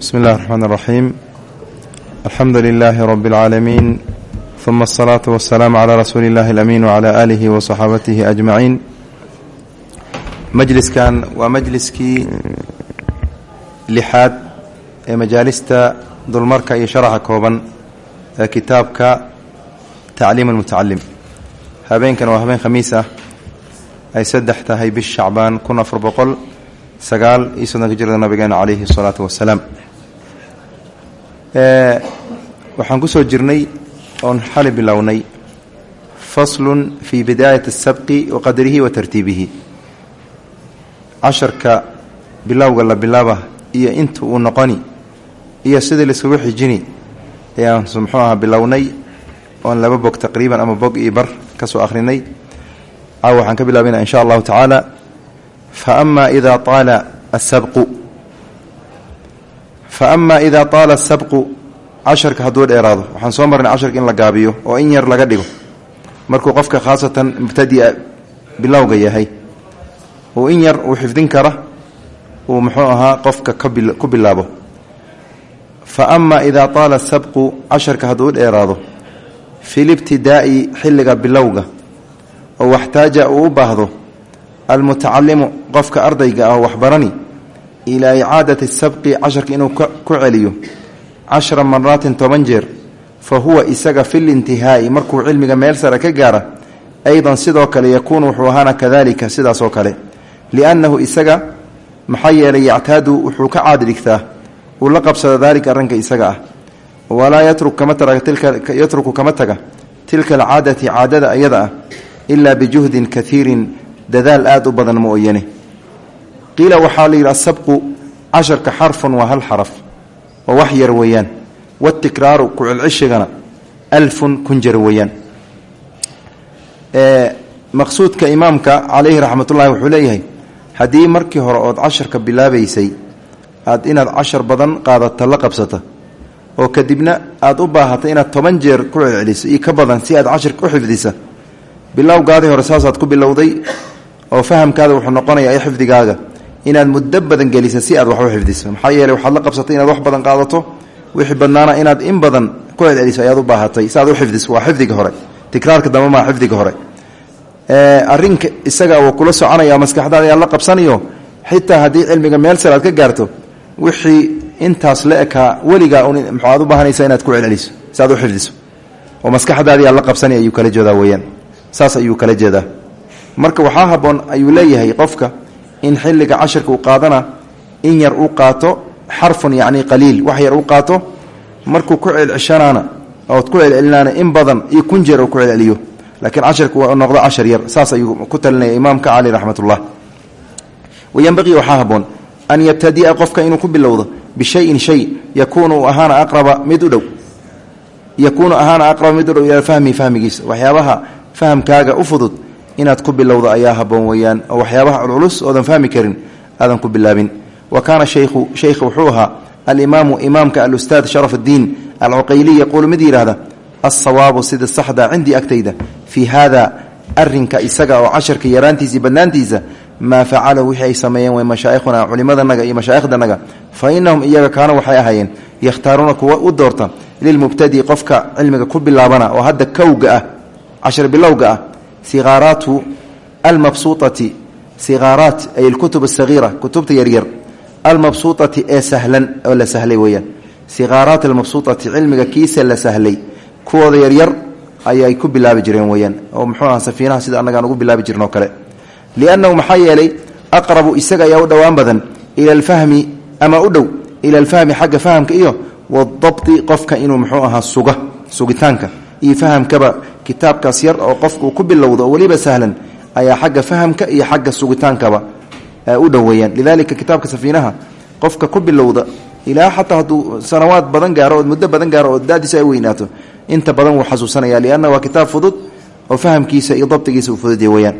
bsmi اllahi الرحmn الرaxيim alxamdu lilaahi rb اlcaalamiin ثuma الصlaaةu waالsalaam عlى rasuuli اllahi اlأmiin wعlى alihi وصaxaabatihi أجmaciin majliskan waa majliskii lixaad ee majaalista dulmarka iyo sharaxa kooban ee kitaabka tacliim اlmutacalim habeenkan waa habeen khamiis ah ay saddex tahay bish shacbaan kun afar boqol sagaal iyo soddonka jirada nabigeena calayhi الsalaatu wasalaam waxaan ku soo jirnay oon xali bilownay. Faslun fii bidaayat الsabqi wa qadrihi wa tartiibihi. Casharka bilowga la bilaaba iyo inta uu noqoni iyo sidii laiskugu xijini ayaan muxuu aha bilownay oon laba bog taqriiban ama bog iyo bar ka soo akhrinay. Caaw waxaan ka bilaabayna in sha allahu tacaala. Faama ida aala asabqu fa ama ida taala asabqu casharka hadduu dheeraado waxaan soo marnay casharka in la gaabiyo oo in yar laga dhigo. Markuu qofka khaasatan mubtadia bilowga yahay uu in yar uu xifdin kara uu muxuu ahaa qofka ku bilaabo. Fa ama ida taala asabqu casharka hadduu dheeraado fi libtidaa'i xilliga bilowga oo waxtaaja uu u baahdo almutacalimu qofka ardayga ah waxbarani ilaa icaadati sabqi casharka inuu ku celiyo. Cashra maraatin toban jeer fa huwa isaga filintihaa'i markuu cilmiga meel sare ka gaara aydan sidoo kale yakuunu wuxuu ahaana kadalika sidaasoo kale. Liannahu isaga maxaa yeelay yactaadu wuxuu ka caadi dhigtaa uu la qabsado daalika arrinka isaga ah. Walaa yatruku kama taga tilka alcaadati caadada ayada ah ilaa bijuhdin kaiirin dadaal aada u badan mooyane qiila waxaa la yidhi asabqu casharka xarfun waa hal xaraf waa wax yar weeyaan. Watikraaru ku-celcishigana alfun kun jar weeyaan. Maqsuudka imaamka calayhi raxmatullahi wuxuu leeyahay haddii markii hore ood casharka bilaabaysay aad inaad cashar badan qaadata la qabsata oo kadibna aad u baahata inaad toban jeer ku celceliso iyo ka badan si aad casharka u xifdisa bilowgaadii hore saasaad ku bilowday oo fahamkaada wuxuu noqonayaa xifdigaaga inaad muddo badan gelisa si aad wax u xifdiso. Maxaa yeeley waxaad la qabsatay inaad wax badan qaadato wixii badnaana inaad in badan ku celceliso ayaad u baahatay si aad u xifdiso. Waa xifdiga hore. Tikraarka dambe maa xifdiga hore. Arrinka isaga wuu kula soconaya maskaxdaada ayaad la qabsanayo xitaa haddii cilmiga meel sare aad ka gaarto wixii intaas la ekaa weligaa maxaad u baahanaysa inaad ku celceliso si aad u xifdiso. Oo maskaxdaadii aad la qabsanay kala jeedaa weyaan saas ayuu kala jeedaa. Marka waxaa haboon ayuu leeyahay qofka in xilliga cashirka uu qaadana in yar uu qaato xarfun yacni qaliil wax yar uu qaato markuu ku celceshanaana ood ku celcelinaana in badan iyo kun jeer uu ku celceliyo. Laakiin cashirka uu noqdo cashar yar saas ayuu ku talinaya imaamka cali raxmatullah. Wayanbaqii waxaa haboon an yabtadia qofka inuu ku bilowdo bishayin shay yakuunu ahaana aqraba mid u dhow. Ahaana aqraba mid u dhow ilaa fahmi fahmigiisa waxyaabaha u fudud inaad ku bilowdo ayaa haboon weeyaan. Oo waxyaabaha culculus oodan fahmi karin aadan ku bilaabin. Wa kaana shaykhu shaykha wuxuu ahaa alimaamu imaamka alustaad sharaf addiin alcuqayliy yaquulu mid yidhaahda alsawaabu sida saxda cindii agtayda fii haada arinka isaga oo casharka yaraantiisa iyo badnaantiisa maa facalahu wixii ay sameeyeen way mashaa'ikhuna culimadanaga iyo mashaaikhdanaga fa inahum iyaga kaanuu waxay ahaayeen yakhtaaruuna kuwa u doorta lilmubtadi qofka cilmiga ku bilaabana oo hadda kowga ah cashar bilowga ah siqaaraatu almabsuuطati siqaaraat ay alkutub asagiira kutubta yaryar almabsuuطati ee sahlan oo la sahlay weeyaan siqaaraat almabsuuطati cilmiga kiisa la sahlay kuwooda yaryar ayay ku bilaabi jireen weeyaan oo muxuu aha safiinaha sida annagaan ugu bilaabi jirn oo kale liannahu maxaa yeelay aqrabu isaga ayaa u dhowaan badan ila alfahmi ama u dhow ila alfahmi xagga fahamka iyo wadabti qofka inuu muxuu ahaa suga sugitaanka iyo fahamkaba kitaabkaas yar oo qofka uu ku bilowdo oo weliba sahlan ayaa xagga fahamka iyo xagga sugitaankaba u dhoweeyaan. Lidalika kitaabka safiinaha qofka ku bilowda ilaa xataa hadduu sanawaad badan gaaro oo muddo badan gaaro oo daadiisa ay weynaato inta badan wuu xasuusanaya lianna waa kitaab fudud oo fahamkiisa iyo dabtigiisa uu fududya weyaan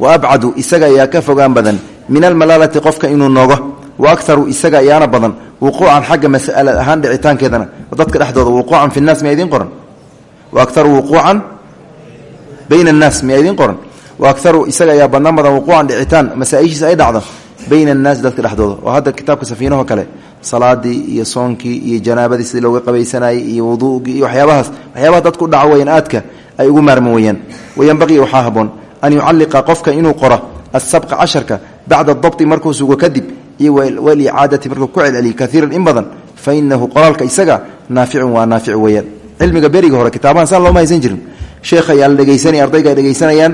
wa abcadu isaga ayaa ka fogaan badan min almalaalati qofka inuu nogo wa akaru isaga ayaana badan wuquucan xagga mas'ala ahaan dhicitaankeedana dadka dhexdooda wuquucan fi nnaas miyaa idiin qoran wa akaru wuquucan bayna annaas miyaa idiin qoran wa akaru isaga ayaa badnaan badan wuquucan dhicitaan masaa-ishiisa ay dhacdo bayna annaasi dadka dhexdooda oo hadda kitaabka safiinahoo kale salaadii iyo soonkii iyo janaabadii sidii looga qabaysanayey iyo wuduugii iyo waxyaabahaas waxyaabaha dadku dhaca weyaan aadka ay ugu maarman weyaan wayanbaqii waxaa haboon an yucalliqa qofka inuu qoro asabqa casharka bacda dabti markuu sugo kadib iyo walicaadati markuu ku celceliyo kaiiran in badan fa qoraalka isaga naaficun waa naafic weyaan cilmiga beriga hore kitaabahan saan looma haysan jirin. Sheekh ayaa la ardayga ay dhegaysanayaan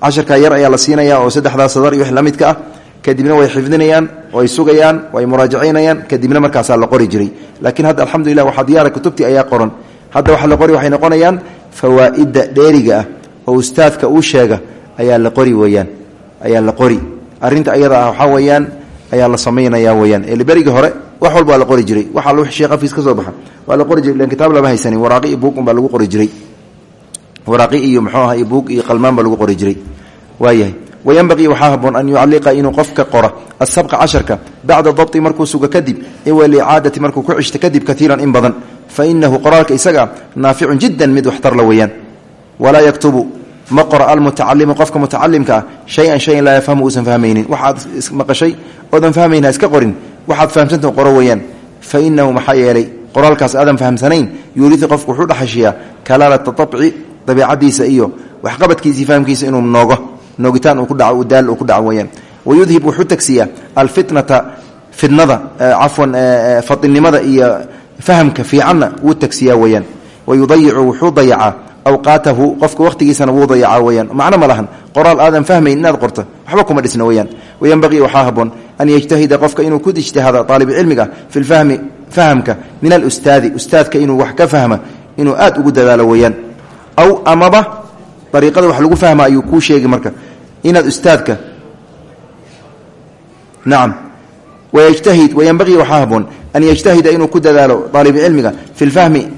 casharka yar ayaa la siinaya oo saddexdaa sadar iyo wix la midka ah. Kadibna way xifdinayaan way sugayaan way muraajacaynayaan kadibna markaasaa la qori jiray. Laakiin hadda alxamdulilah waxaa diyaara kutubtii ayaa qoran. Hadda waxa la qori waxay noqonayaan fawaa'idda dheeriga ah oo ustaadka uu sheega ayaa la qori weyaan ayaa la qori. Arrinta ayada ah waxaa weeyaan ayaa la samaynaya weyaan berigii hore wax walba waa la qori jiray. Waxa lu sheekh afiis ka soo baxa. Waa la qori jiray ilan kitaab lama haysanin waraaqi iyo buug unbaa lagu qori jiray. Waraaqi iyo muxuu aha buug iyo qalmaan baa lagu qori jiray. Waayahay wayanbaqii waxaa haboon an yucalliqa inuu qofka qora. Asabqa casharka bacda dabti markuu sugo kadib walicaadati markuu ku cishto kadib kaiiran in badan. Fa inahu qoraalka isaga naaficun jiddan mid waxtarla weeyaan. Walaa yaktubu ma qora almutacalimu qofka mutacalimka ah shay-an shayan laa yafhamu uusan fahmaynin. Waxaad maqashay oodan fahmayn ha iska waxaad fahamsanta qoro weeyaan. Fa inahu maxaa yeelay qoraalkaas aadan fahamsanayn yuuriu qofku wuxuu dhexashiyaa kalaalata abci dabeicadiisa iyo waxqabadkiisa iyo fahamkiisa inuu noogo. Noogitaan uu ku dhaco daal uu ku dhaco weyaan wayudhib wuxuu tagsiyaa alfitnata fitnada cafwan fadilnimada iyo fahamka fiicanna wuu tagsiyaa weyaan wayudayicu wuxuu dayacaa awqaatahu qofka wakhtigiisana wuu dayacaa weyaan macno ma lahan. Qoraal aadan fahmayn inaad qorto. Waxba kuma dhisna weyaan wayanbaqii waxaa haboon an yajtahida qofka inuu ku ijtihaada aalibcilmiga fi lfahmi fahamka min alustaadi ustaadka inuu wax ka fahma inuu aad ugu dadaalo weyaan aw amaba ariiqada wax lagu fahma ayuu kuu sheegi marka. Inaad ustaadka nacam wayajtahid wayanbaqii waxaa haboon an yajtahida inuu ku dadaalo aalibcilmiga fi lfahmi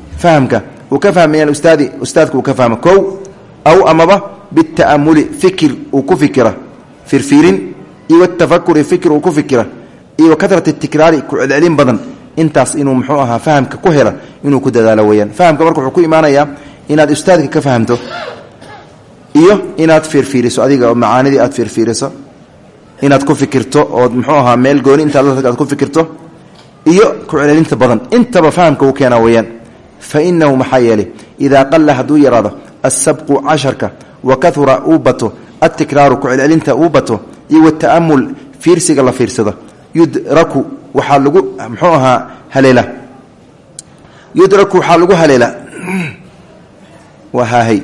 uu ka fahma min alustaadi ustaadka uu ka fahmo. Kow aw amaba bita'amuli fikir uu ku fikira firfiirin iyo watafakuri fikir uu ku fikira iyo wakatrati tikraari ku celcelin badan intaas inuu muxuu ahaa fahamka ku hela inuu ku dadaalo weyaan fahamka marka wuxuu ku imaanayaa inaad ustaadka ka fahamto iyo inaad fiirfiiriso adiga oo macaanidii aad fiirfiiriso inaad ku inahu maxaa yeelay idaa qalla hadduu yaraado asabqu casharka wa kahura uu bato adtikraaru ku celcelinta uu bato iyo wata'amul fiirsiga la fiirsado yudraku waxaa lagu muxuu ahaa haleela yudraku waxaa lagu haleela wahaahay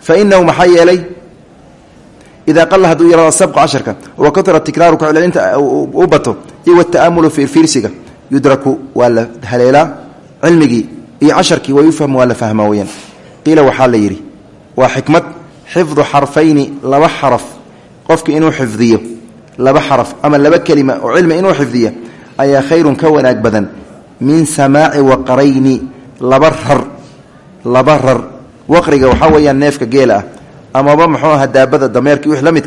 fa inahu maxaa yeelay idaa qalla hadduu yaraado sabqu casharka wa kahura tikraaru ku celcelinta uu waa la cilmigii iyo casharkii waa yufahmu waa la fahmaa weyaan qiila waxaa la yidhi waa xikmad xifdu xarfayni laba xaraf. Qofki inuu xifdiyo laba xaraf ama laba kelima oo cilmi inuu xifdiya ayaa khayrun ka wanaag badan. Min samaaci waqrayni laba rar laba rar. Ah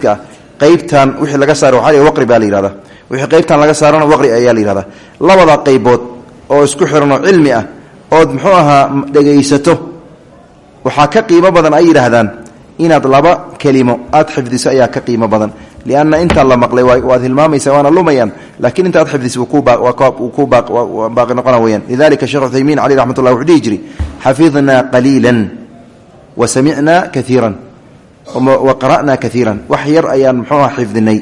ah. Qaybtan wixii laga saaro waxaa waqri baa la yihahda wixii qaybtan laga saarona waqri ayaa la yihahda labada qaybood oo isku xiranoo cilmi ah ood muxuu ahaa dhegaysato. Waxaa ka qiimo badan ay yidhaahdaan inaad laba kelimo aad xifdiso ayaa ka qiimo badan. Lianna intaan la maqlay waad hilmaamaysa waana lumayaan laakiin inta aad xifdiso ku baaqi noqona weyaan lidalika sheekh uthaymiin caleyh raxmat wuxuu dhihi jiri xafidnaa qaliilan wa samicnaa kaiiran wa qara'naa kaiiran wax yar ayaan muxuu aha xifdinay.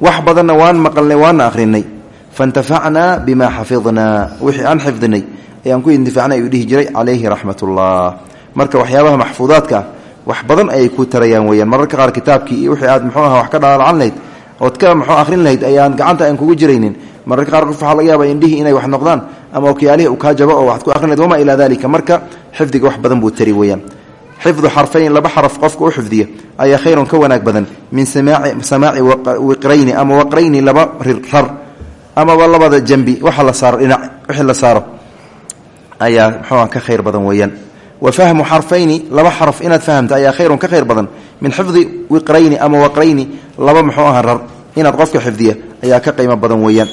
Wax badanna waan maqalnay waana akhrinay faintafacnaa bima xafidnaa wixii aan xifdinay ayaan ku intifaacnay ayuu dhihi jiray calayhi raxmat ullah marka waxyaabaha maxfuudaadka ah wax badan ayay ku tarayaan weyaan mararka qaar kitaabkii iyo wixii aad muxuu aha wax ka dhaalcan lahayd ood ka muxuu akhrin lahayd ayaan gacanta aan kugu jiraynin mararka qaar qof waxaa laga yaaba indhihii inay wax noqdaan ama okiyaalihii uu kaa jabo oo waxaad ku akhrin lahayd wamaa ilaa dalika marka xifdiga wax badan buu tari weyaan xifdu xarfayn laba xaraf qofka u xifdiya ayaa khayrun wanaag badan min samaaci amaba labada jambi waxa la saaro dhinac wixii la saaro. Ayaa muxuuha ka khayr badan weeyaan. Wa fahmu xarfayni laba xaraf inaad fahamta ayaa khayrun ka khayr badan. Min xifdi wiqrayni ama waqrayni laba muxuu aha rar. Inaad qofka xifdiya ayaa ka qiimo badan weeyaan.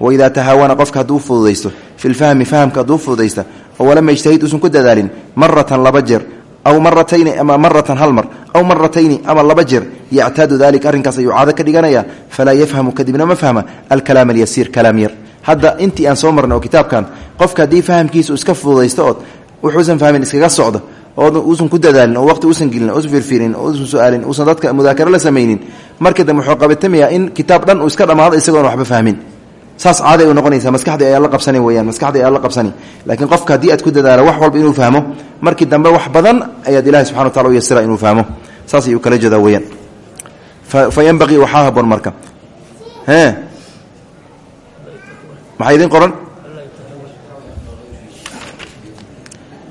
Waidaa tahaawana qofka hadduu fududaysto fi lfahmi fahamka hadduu fududaysta oo walama ijtahid uusan ku dadaalin maratan laba jeer aw maratayni ama maratan hal mar. Aw maratayni ama laba jeer. Yactaadu dalika arrinkaas ayuu caado ka dhiganaya. Falaa yafhamu kadibna ma fahma. Alkalaam alyasiir kalaam yar. Hadda intii aan soo marnay oo kitaabkan qofka haddii fahamkiisa iska fududaysto ood wuxuusan fahmin iskaga socdo oo uusan ku dadaalin oo waqti uusan gelin usan firfirin uusan su'aalin uusan dadka mudaakaro la samaynin. Marka dambe wuxuu qabatamayaa in kitaab dhan uu iska dhammaado isagoon waxba fahmin saas caaday u noqonaysa maskaxdii ayaa la qabsani weyaan maskaxdii ayaa la qabsani. Laakiin qofka haddii aad ku dadaalo wax walba inuu fahmo markii dambe wax badan ayaad ilahi subxana wa tacala u yasira inuu fahmo. Saas ayuu kala jeedaa weyaan fa yanbaqii waxaa haboon marka. E maxaa qoran?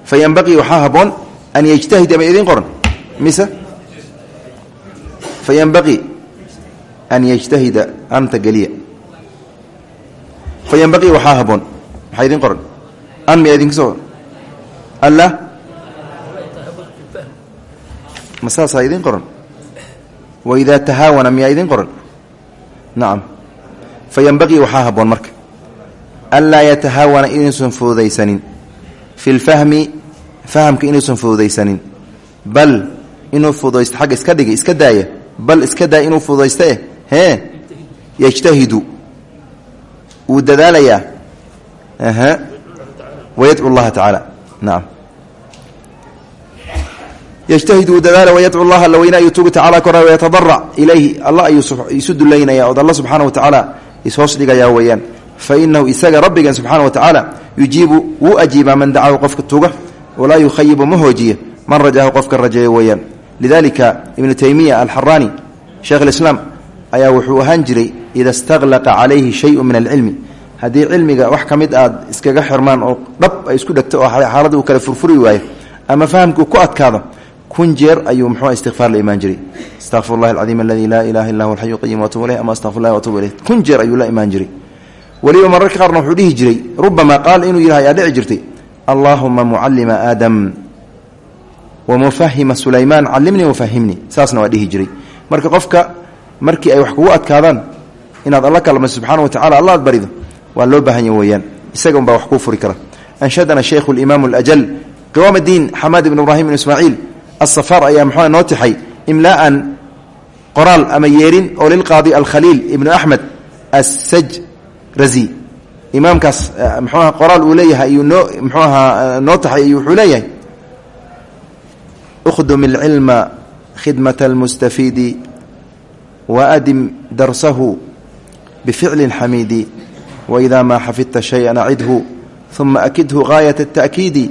Fa yanbaqii waxaa haboon an yajtahida ma qoran? Mise? Fa yanbaqii an yajtahida anta geliya fa yanbaqii waxaa haboon maxaa idin qoran? An miyaa idinka soo alla? Ma saasaa idin qoran? Waidaa tahaawana miyaa idin qoran? Nacam fa yanbaqii waxaa haboon marka. Anlaa yatahaawana inuusan fududaysanin. Fi lfahmi fahamka inuusan fududaysanin. Bal inuu fududaysto xagga iska dhigi iska daaya. Bal iska daaya inuu fududaysto eh hee wuu dadaalayaa wayadcu llaha tacaala. Nacam yjtahid wuu dadaala wayadcu llaha alla weyna ayuu tugu tacala kora wayatadarac ilayhi. Alla ayuu isu dulaynaya ood alla subxaana wa tacaala ishoos dhigayaa weeyaan. Fa inahu isaga rabbigan subxaana wa tacaala yujiibu wuu ajiibaa man dacahu qofka tuga walaa yukhayibu ma hoojiya man rajahu qofka rajeeyo weeyaan. Lidalika ibnu taymiya alxaraani sheekh alislaam ayaa wuxuu ahaan jiray ida staqlaqa calayhi shayu min alcilmi haddii cilmiga wax ka mid aad iskaga xirmaan oo dhab ay isku dhegto oo xaaladda uu kale furfuri waayo ama fahamkuu ku adkaado kun jeer ayuu muxuu istikfaar la imaan jiray astaqfir llahi alcadiim aladi laa ilaha illa huwa alxayu qayim watubu ilayh ama astaqfir llahi watubu ilayh kun jeer ayuu la imaan jiray weliba mararka qaarna wuxuu dhihi jiray rubamaa qaal inuu yidhaha ayaa dhici jirtay allaahuma mucallima aadam wamufahima sulaymaan callimnii wafahimnii saasna waa dhihi jiray marka qofka markii ay wax kugu adkaadaan inaad alla kalmayso subxana wa tacala alla aad barido waa loo baahanya weeyaan. Isaga unbaa wax kuu furi kara. Anshadana shaykhu limaam alajal qiwaam addiin xamaad ibn ibrahim ibn ismaaciil asafar ayaa muxuu noo tixay imlaa'an qoraal ama yeerin oo lilqaadi alkhaliil ibnu axmed assajrazi. Imaamkaas mxuuaha qoraal uu leeyahay ayuu noo mxuu ahaa noo taxay ayuu wuxuu leeyahay. Ukhdum ilcilma khidmata almustafiidi waadim darsahu bificlin xamiidi waida maa xafidta shayan acidhu uma akidhu gaayat التأkiidi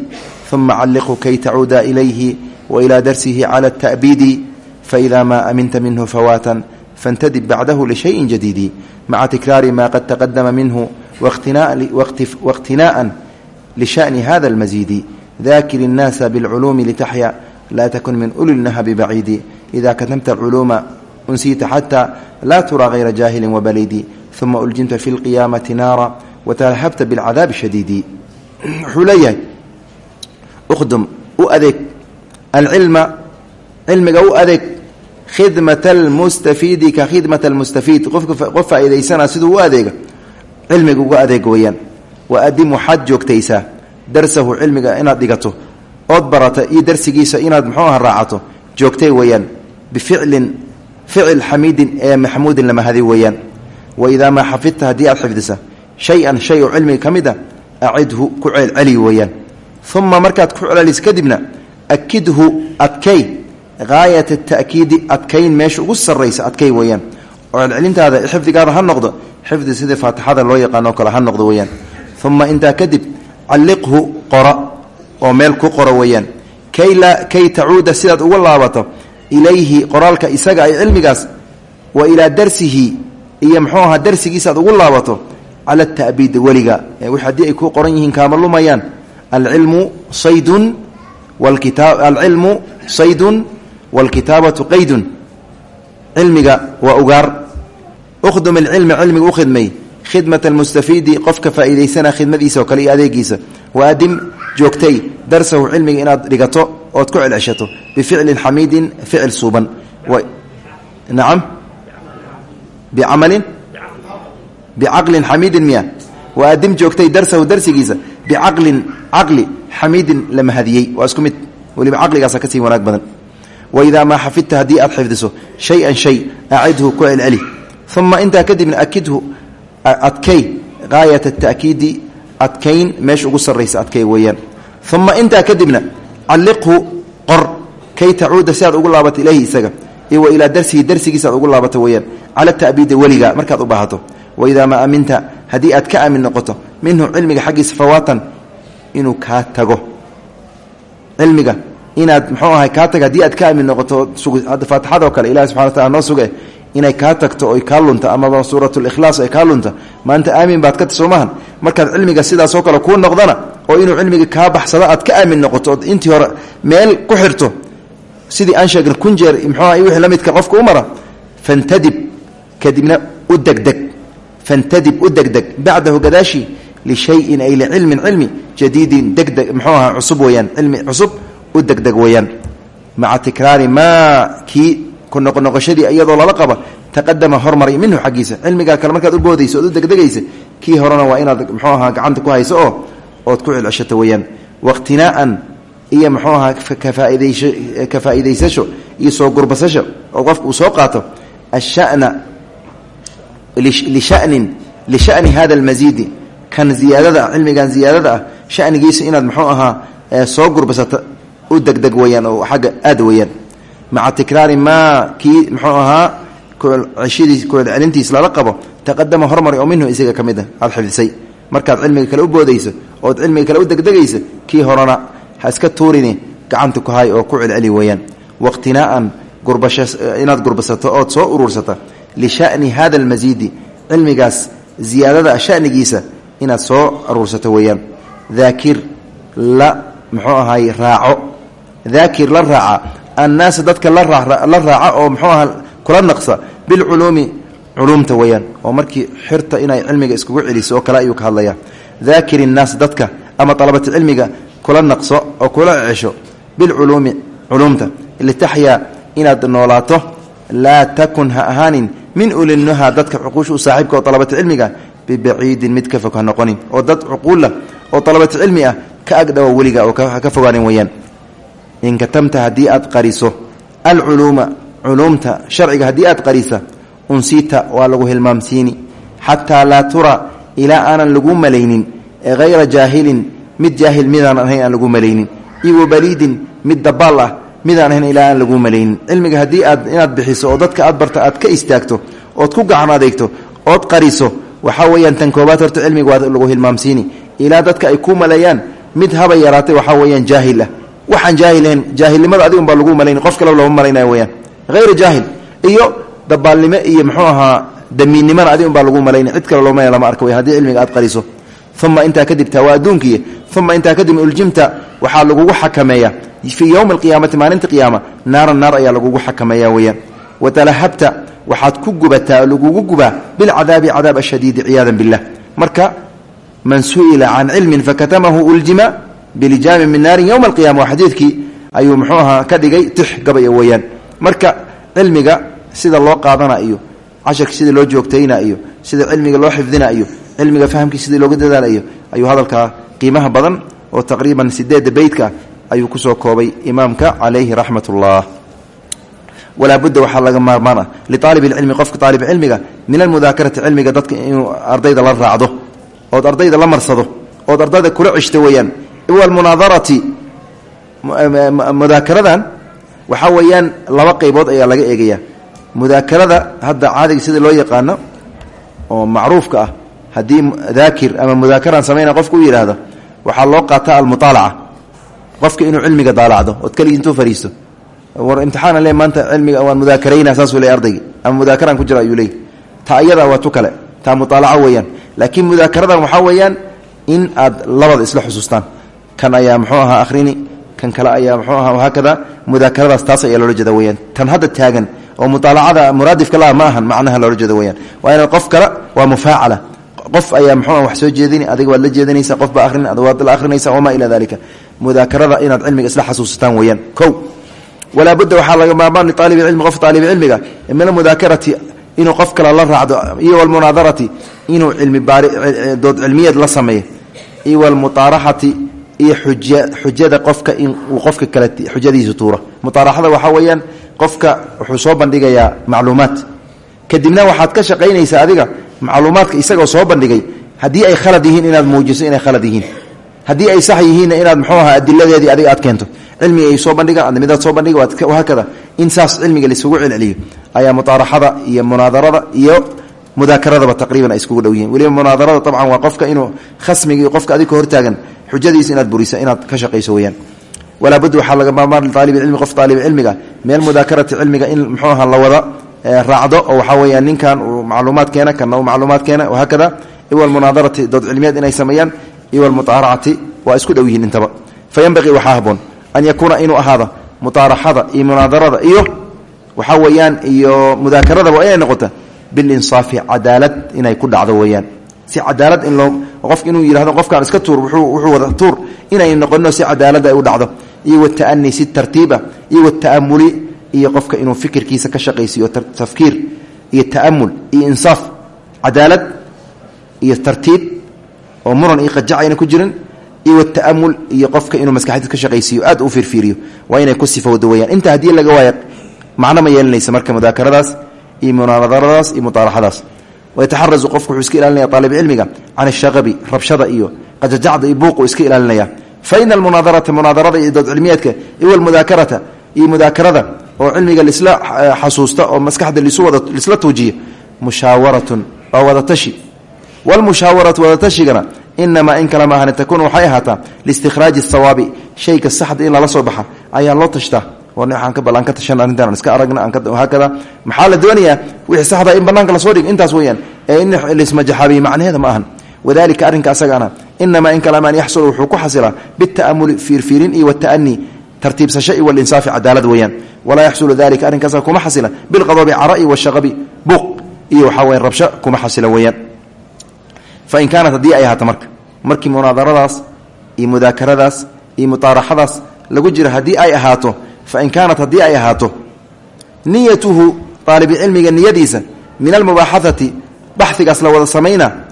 uma calliqhu kay tacuuda ilayhi wailى darsihi calى التأbiidi faإida ma aminta minhu fawaatan faاntadib bacdahu lishayi jadiidi maca tikraari ma qad taqadama minhu واqtinاءa لشhأن hذا المزيد ذاkir الناس بالcلوم لتحyا لا تkن min أuلi النhب بعيد إذا كتمت الcلوم أنسيت حتى لا ترى غير جاهل وبليد uma uljimta fi lqiyaamati naara watalahabta bilcadaabi shadiidi wuxuu leeyahay ukhdum u adeeg alcilma cilmiga u adeeg khidmat almustafiidi ka khidmat almustafiid qof faa'iidaysanaa siduu u adeega cilmiga uga adeeg weeyaan wa adim waxaad joogtaysaa darsahu cilmiga inaad dhigato ood barata iyo darsigiisa inaad muxuuaha raacato joogtay weeyaan bificlin ficil xamiidin ee maxmuudin lamahadi weeyaan wa idaa maa xafidta haddii aad xifdisa shay-an shay oo cilmiga ka mid a acidhu ku ceelceli weeyaan uma markaad ku celcelis kadibna akidhu adkay gaayat ata'kiidi adkayn meesha ugu sarraysa adkay weeyaan oo celcelintaada xifdigaada ha noqdo xifdi sidii faatixada loo yaqaanoo kale ha noqdo weeyaan uma intaa kadib calliqhu qora oo meel ku qoro weeyaan kay la kay tacuuda sidaad uga laabato ilayhi qoraalka isaga ay cilmigaas wa ilaa darsihi iyo muxuu ahaa darsigiisa aad ugu laabato cala ta'biid weliga. Haddii ay ku qoran yihiin kaama lumayaan. Alcilmu saydun alcilmu saydun waalkitaabatu qaydun. Cilmiga waa ugaar. Ukhdum ilcilma cilmiga u khidmay. Khidmat almustafiidi qofka faa'iidaysana khidmadiisa oo kale iyo adeegiisa waadim joogtay. Darsahu cilmiga inaad dhigato ood ku celceshato. Bificlin xamiidin ficil suuban. Nacam bicamalin bicaqlin xamiidin miya waadim joogtay darsahu darsigiisa bicaqlin caqli xamiidin la mahadiyey waa isku mid weliba caqligaasa ka sii wanaag badan waidaa maa xafidta haddii aad xifdiso shay-an shay acidhu ku celceli uma intaa kadibna akidhu adkay gaayat ta'kiidi adkayn meesha ugu sarraysa adkay weeyaan uma intaa kadibna calliqhu qor kay tacuuda si aad ugu laabato ilayhi isaga iyo wa ilaa darsihi darsigiisa aad ugu laabato weeyaan cala ta'biidi weliga markaad u baahato waidaa maa aminta haddii aad ka aamin noqoto minhu cilmiga xaggiisa fawaatan inuu kaa tago cilmiga inaad mxuu ahay kaa taga haddii aad ka aamin noqoto faatixadoo kale ilahi subxana wataala noo suge inay kaa tagto oy kaa lunta amaba maanta aamin baad ka ta soomahan markaad cilmiga sidaasoo kale kuu noqdana oo inuu cilmiga kaa baxsado aad ka aamin noqoto intii hore meel ku xirto sidii aan sheegna kun jeer mxuuaha wixii la midka qofka u mara fantadib kadibna u degdeg fantadib u degdeg bacdahu gadaashi lishayin ay licilmin cilmi jadiidin degdeg mxuu aha cusub weyaan cilmi cusub u degdeg weyaan maca tikraari maa kii ku noqonoqoshadii iyadoo lala qaba taqadama hormaray minhu xaggiisa. Cilmigaa kale markaad u boodayso ood u degdegaysa kii horena waa inaad mxuu ahaa gacanta ku hayso oo ood ku celceshato weyaan wakhtinaan iyo mxuu ahaa ka faa'idaysasho iyo soo gurbasasho oo qofka uu soo qaato lishani hada almasiidi kan ziyaadada cilmigan ziyaadada ah shanigiisa inaad mxuu ahaa soo gurbasato u degdeg weyaan oo xagga aad weyaan maca tikraari maa kii mxuu ahaa ceshidii kucelcelintiis lala qabo taqadama hormari oo minhu isaga ka mid a aad xifdisay markaad cilmiga kale u boodayso ood cilmiga kale u degdegaysa kii horena ha iska tuurini gacanta ku hay oo ku celceli weyaan waqtinaaan inaad gurbasato ood soo urursata lishani hada almasiidi cilmigaas ziyaadada shanigiisa inaad soo aruursato weeyaan daakir la muxuu ahay raaco daakir la raaca annaasa dadka la raaca oo muxuu aha kula naqsa bilculuumi culuumta weeyaan oo markii xirta inay cilmiga iskugu celiso oo kale ayuu ka hadlaya daakir innaas dadka ama dalabati cilmiga kula naqso oo kula cesho bilculuumi culuumta litaxyaa inaad noolaato laa takun ha ahaanin min ulinuha dadka cuquusha u saaxiibka oo dalabati cilmiga bibaciidin mid ka fog ha noqonin oo dad cuquulla oo dalabati cilmi ah ka agdhawo weliga oo ka fogaanin weyaan in katamta haddii aad qariso alculuuma culuumta sharciga haddii aad qarisa unsita waa lagu hilmaamsiini. Xataa laa tura ilaa aanan lagu malaynin hayra jaahilin mid jaahil midaan aan lagu malaynin. Iwa baliidin mid dabaal ah midaan ahayn ilaa aan lagu malaynin cilmiga haddii aad inaad bixiso oo dadka aad barta aad ka istaagto ood ku gacan adeegto ood qariso waxaa weeyaan tan koobaad horta cilmiga waa lagu hilmaamsiini. Ilaa dadka ay ku maleeyaan mid haba yaraatay waxaa weeyaan jaahil ah. Waxaan jaahilahayn jaahilnimada adigun baa lagu malayn qof kaleba looma malaynaya weyaan hayra jaahil. Iyo dabaalnimo iyo muxuu ahaa damiinnimana adigun baa lagu malaynay cid kale looma lama arka wey haddii cilmiga aad qariso uma intaa kadib waa adduunkiiy uma intaa kadib uljimta waxaa lagugu xakameeya. Fii yowmi alqiyaamati maalinta qiyaama naaran naar ayaa lagugu xakameeya weyaan watalahabta waxaad ku gubataa lagugu gubaa bilcadaabi cadaab ashadiidi ciyaada billah. Marka man su'ila can cilmin fakatamahu uljima bilijaami min naarin yowma alqiyama xadiidkii ayuu muxuu ahaa ka dhigay tix gabaya weeyaan marka cilmiga sida loo qaadana iyo casharka sidii loo joogtayna iyo sida cilmiga loo xifdina iyo cilmiga fahamkii sidii looga dadaalayo ayuu hadalkaa qiimaha badan oo taqriiban sideedda beytka ayuu ku soo koobay imaamka calayhi raxmat ullah walaa budda waxaa laga maarmaan ah liaalib ilcilmi qofka aalib cilmiga min almudaakarati cilmiga dadka inuu ardayda la raacdo ood ardayda la marsado ood ardayda kula cishto weeyaan. Walmunaadarati mudaakaradan waxaa weeyaan laba qaybood ayaa laga eegaya mudaakarada hadda caadiga sida loo yaqaano oo macruufka ah haddii daakir ama mudaakaran samayna qofka u yidhaahdo loo qaataa almuaalaca qofka inuu cilmiga daalacdo ood keligii intuu fariisto war imtixaana le maanta cilmiga waan mudaakarayna saasuu le ardaygi ama mudaakaraan ku jira ayuu leey ta waa tu kale taa muaalaco weeyaan. Laakiin mudaakaradan waxaa weeyaan in aad labada isla xusuustaan. Kan ayaa mxuu ahaa akhrini kan kale ayaa mxuu ahaa wahaakada. Mudaakaradaas taas ayaa loola jeeda weyaan tan hadda taagan oo muaalacada muraadifka laha ma ahan macnaha loola jeeda weyaan waa ina qof kale waa mufaacala. Qof ayaa mxuu wax soo jeedini adiga waad la jeedinaysa qof baa arrin waad la akhrinaysa wamaa ilaa dalika mudaakarada inaad cilmiga isla xasuusataan weyaan o walaa budda waxaa laga maarmaan liaalib cilmi qof aalib cilmiga. Min almudaakarati inuu qof kale la raacdo iyo walmunaadarati inuu dood cilmiyeed la sameeyo. Iyo walmuaaraxati iyo xuja xujada qofka in uu qofka kale xujadiisa tuuro. Muaaraxada waxaa weeyaan qofka wuxuu soo bandhigayaa macluumaad. Kadibna waxaad ka shaqaynaysaa adiga macluumaadka isagoo soo bandhigay haddii ay khalad yihiin inaad muujiso inay khalad yihiin. Haddii ay sax yihiinna inaad mxuu aha adiladeedii adiga aad keento. Cilmiga ay soo bandhigaan adna midaad soo bandhiga hakada. In saas cilmiga laisugu celceliyo ayaa muaaraxada iyo munaadarada iyo mudaakeradaba taqriiban ay iskugu dhow yihiin munaadarada abcan waa qofka inuu khasmigii qofka adig ka hortaagan xujadiisa inaad burisa inaad ka shaqayso weyaan walaa bud waxaa laga maarmaan aalibcilmi qof aalibcilmiga meel mudaakarati cilmiga in mxuu aha la wada raacdo oo waxaa weya ninkan uu macluumaad keena kana uu macluumaad keena hakada iwalmunaadarati dood cilmiyeed inay sameeyaan iwalmuaaracati waa isku dhow intaba. Fa yanbaqii waxaa an yakuuna inuu ahaado muaaraxada iyo munaadarada iyo waxaa weeyaan iyo mudaakeradaba inay noqota bilinsaafi cadaalad inay ku dhacdo weyaan si cadaalad in loo qof inuu yihahdo iska tuur wuxuu wada tuur inay noqono si cadaalada ay u dhacdo iyo wata'ani si tartiiba iyo wata'amuli iyo qofka inuu fikirkiisa ka shaqaysiiyo tafkiir iyo ta'amul iyo insaaf cadaalad iyo tartiib oo muran iyo qajac ku jirin iyo wata'amul iyo qofka inuu maskaxdiis ka shaqaysiiyo aad u fiirfiiriyo waa inay ku sifowdo weyaan inta haddii laga waaya macno ma yeelanaysa marka mudaakaradaas iyo munaadaradaas iyo muaaraxadaas wayataxarazu qofku wuxuu iska ilaalinaya aalibcilmiga can ashaqabi rabshada iyo qajajacda iyo buuqu iska ilaalinaya fa ina almunaadarata munaadarada iyo doodcilmiyeedka iwa almudaakarata iyo mudaakarada oo cilmiga lisla xasuusta oo maskaxda lisla tuujiya mushaawaratun waa wadatashi wlmushaawaratu wadatashigan inamaa in kale maahan takuunu waxay ahaataa liistikhraaji sawaabi shayga saxda in lala soo baxa ayaa loo tashtaa aan ka tashan arrintan iska aragna haakada maxaa la doonayaa wixii saxda in banaanka la soo dhigo intaas weyaan ee in lismajaxaabiye macnaheeda ma ahan wadalika arrinka asagaana inamaa in kale maan yaxsulu wuxuu ku xasilaa bita'amuli fiirfiirin iyo wata'ani tartiibsasho iyo walinsaafi cadaalad weyaan walaa yaxsulu dalika arrinkaasa kuma xasila bilqadoobi cara'i washaqabi buuq iyo waxaa weya rabsho kuma xasila weyaan fain kaanat haddii ay ahaato marka markii munaadaradaas iyo mudaakaradaas iyo muaaraxadaas lagu jiro haddii ay ahaato fain kaanat haddii ay ahaato niyatuhu aalibcilmiga niyadiisa min almubaaxaati baxigaas la wada samayna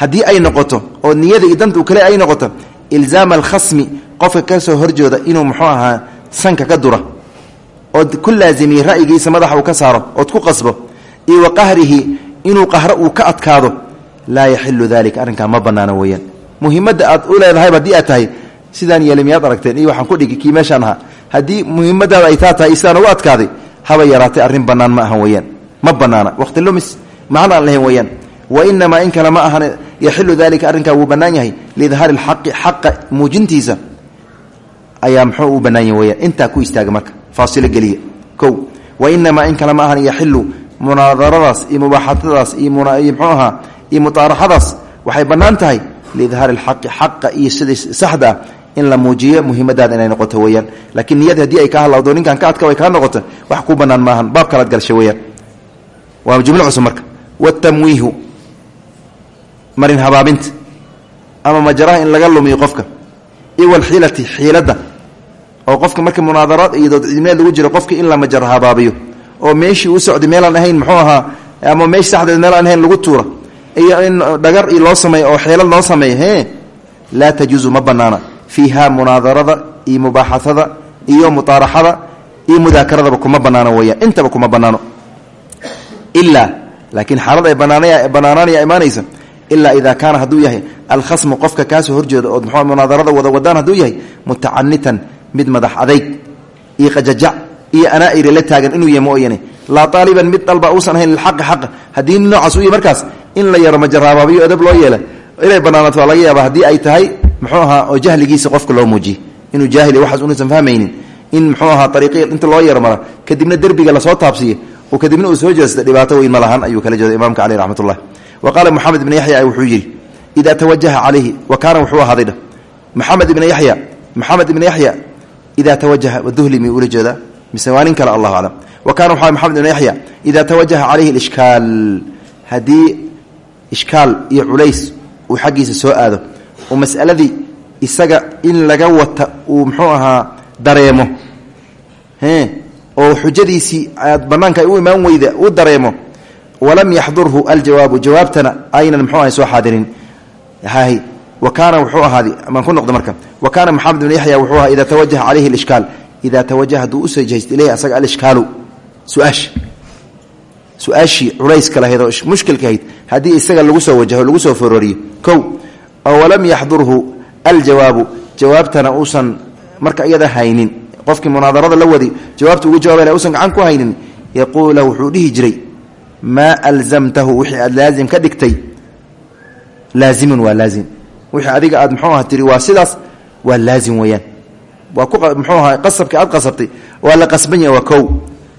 haddii ay noqoto oo niyada iyo kale ay noqoto ilzaama alkhasmi qofka ka soo horjooda inuu muxuu ahaa sanka ka dura ood ku laazimiye ra'yigiisa madaxa uu ka saaro ood ku qasbo iyo qahrihi inuu qahro uu ka adkaado laa yaxilu dalika arrinkaa ma banaano weeyaan. Muhimadda aad u leedahayba haddii aad sidaan yeeli aragteen iyo waxaan ku dhigi kii meeshaan ahaa haddii muhiimadaada ay taa tahay sidaan adkaaday haba yaraatay arrin bannaan ma ahan weyaan ma banaana waqti lumis macna lahayn weyaan wa inamaa in kale ma ahan yaxilu dalika arrinkaa wuu bannaan yahay liidhaari lxaqi xaqa muujintiisa ayaa muxuu u bannaan yahy weyaan intaa ku istaaga marka faasilo geliya kow wa inamaa in kale ma ahan yaxilu munaadaradaas iyo mubaaxatadaas iyo mxuu ahaa iyo muaaraxadaas waxay bannaan tahay liidhaari lxaqi xaqa iyo sidai saxda ah in la muujiyo muhiimadaada inay noqoto weyaan laakiin niyad haddii ay ka hadlawdo ninkan ka adka ay kaa noqoto wax ku marin habaabinta ama majaraha in laga lumiyo qofka? Iyo walxiilati xiiladda oo qofka marka munaadaraad iyo doodcilmeed lagu jiro qofka in la majar habaabiyo oo meeshii uu socday meelaan ahayn muxuu ahaa ama meeshi saxdeed meelaan ahayn lagu tuura iyo in dhagar loo sameeyo oo xeelad loo sameeyo he laa tajuusu ma banaana fiiha munaadarada iyo mubaaxaada iyo muaaraxada iyo mudaakeradaba kuma banaano weyaan intaba kuma banaano ilaa laakiin xaalad ay banaanaanaya imaanaysa ilaa ida kaana hadduu yahay alkhasmu qofka kaasoo horjeeda ood mxu munaadarada wada wadaan hadduu yahay mutacanitan mid madax adayg iyo qajajac iyo anaairi la taagan inuu yahy mooyane. Laa aaliban mid dalba uusan ahayn lilaqi xaqa haddii noocaas u yahy markaas in la yaro majaraababiyo edab loo yeela. Inay banaanato waa laga yaaba haddii ay tahay muxuu ahaa oo jahligiisa qofka loo muujiye inuu jaahili waxaas unuusan fahmaynin. In muxuu ahaa ariiqi inta loo yaro mara kadibna derbiga la soo taabsiiye oo kadibna uu soo jeesta dhibaato weyn ma lahan ayuu kala jeeda imaamka caleyh raxmat wa qaala moxamed ibn yaxya wuxuu yidhi idaa tawajaha calayhi wa kaana wuxuu ahaadaydha maxamed ibn yaxya maxamed ibn yaxya idaa tawajaha waduhli miyuu ula jeedaa mise waa nin kale allahu aclam wa kana waxaa maxamed ibn yaxya idaa tawajaha calayhi lishkaal haddii ishkaal iyo culays uu xaggiisa soo aado oo mas'aladii isaga in laga wata uu muxuu ahaa dareemo oo xujadiisii banaanka imaan weyda u dareemo walam yaxdurhu aljawaabu jawaabtana aynan mxuu ahay soo xaadirin wa kaana wuxuu ahaaday maan ku noqdo marka wa kaana maxamed ibn yaxya wuxuu ahaa idaa tawajaha calayhi alishkaal idaa tawajaha hadduu u soo jahaysto ilayhi asaga alishkaalu. Su'aasha su'aashii culayska lahayd oo mushkilka ahayd haddii isaga lagu soo wajaho lagu soo fororiyo kow oo walam yaxdurhu aljawaabu jawaabtana uusan marka iyada haynin. Qofkii munaadarada la wadi jawaabta ugu jawabana usan jiray maa alzamtahu wixii aad laazim ka dhigtay laazimun waa laazim. Wixii adiga aad muxuu aha tiri waa sidaas waa laazim weeyaan. Waa ku muxuu aha qasabkii aad qasabtay waa la qasban yahay waa kow.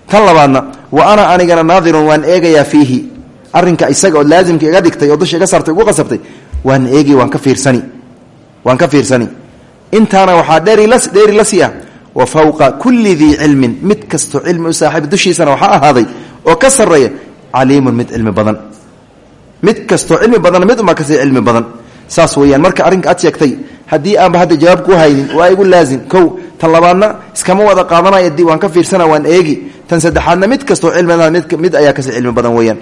Tan labaadna wa ana anigana naadirun waan eegayaa fiihi. Arrinka isaga oo laazimka iga dhigtay oo dusha iga saartay ugu qasabtay waan eegi waan ka fiirsani. Waan ka fiirsani. Intaana waxaa dheeri dheeri la sii ah wa kulli dii cilmin mid kastoo cilmi u saaxiib dushiisana waxaa ahaaday oo ka sarreeya caliimun mid cilmi badan. Mid kastoo cilmi badanna mid uma ka sii cilmi badan. Saas weeyaan marka arrinka aad sheegtay haddii aanba hadda jawaab ku haynin waa igu laazim. Kow tan labaadna iskama wada qaadanaya di waan ka fiirsana waan eegi. Tan saddexaadna mid kastoo cilmi mid ayaa ka sii cilmi badan weeyaan.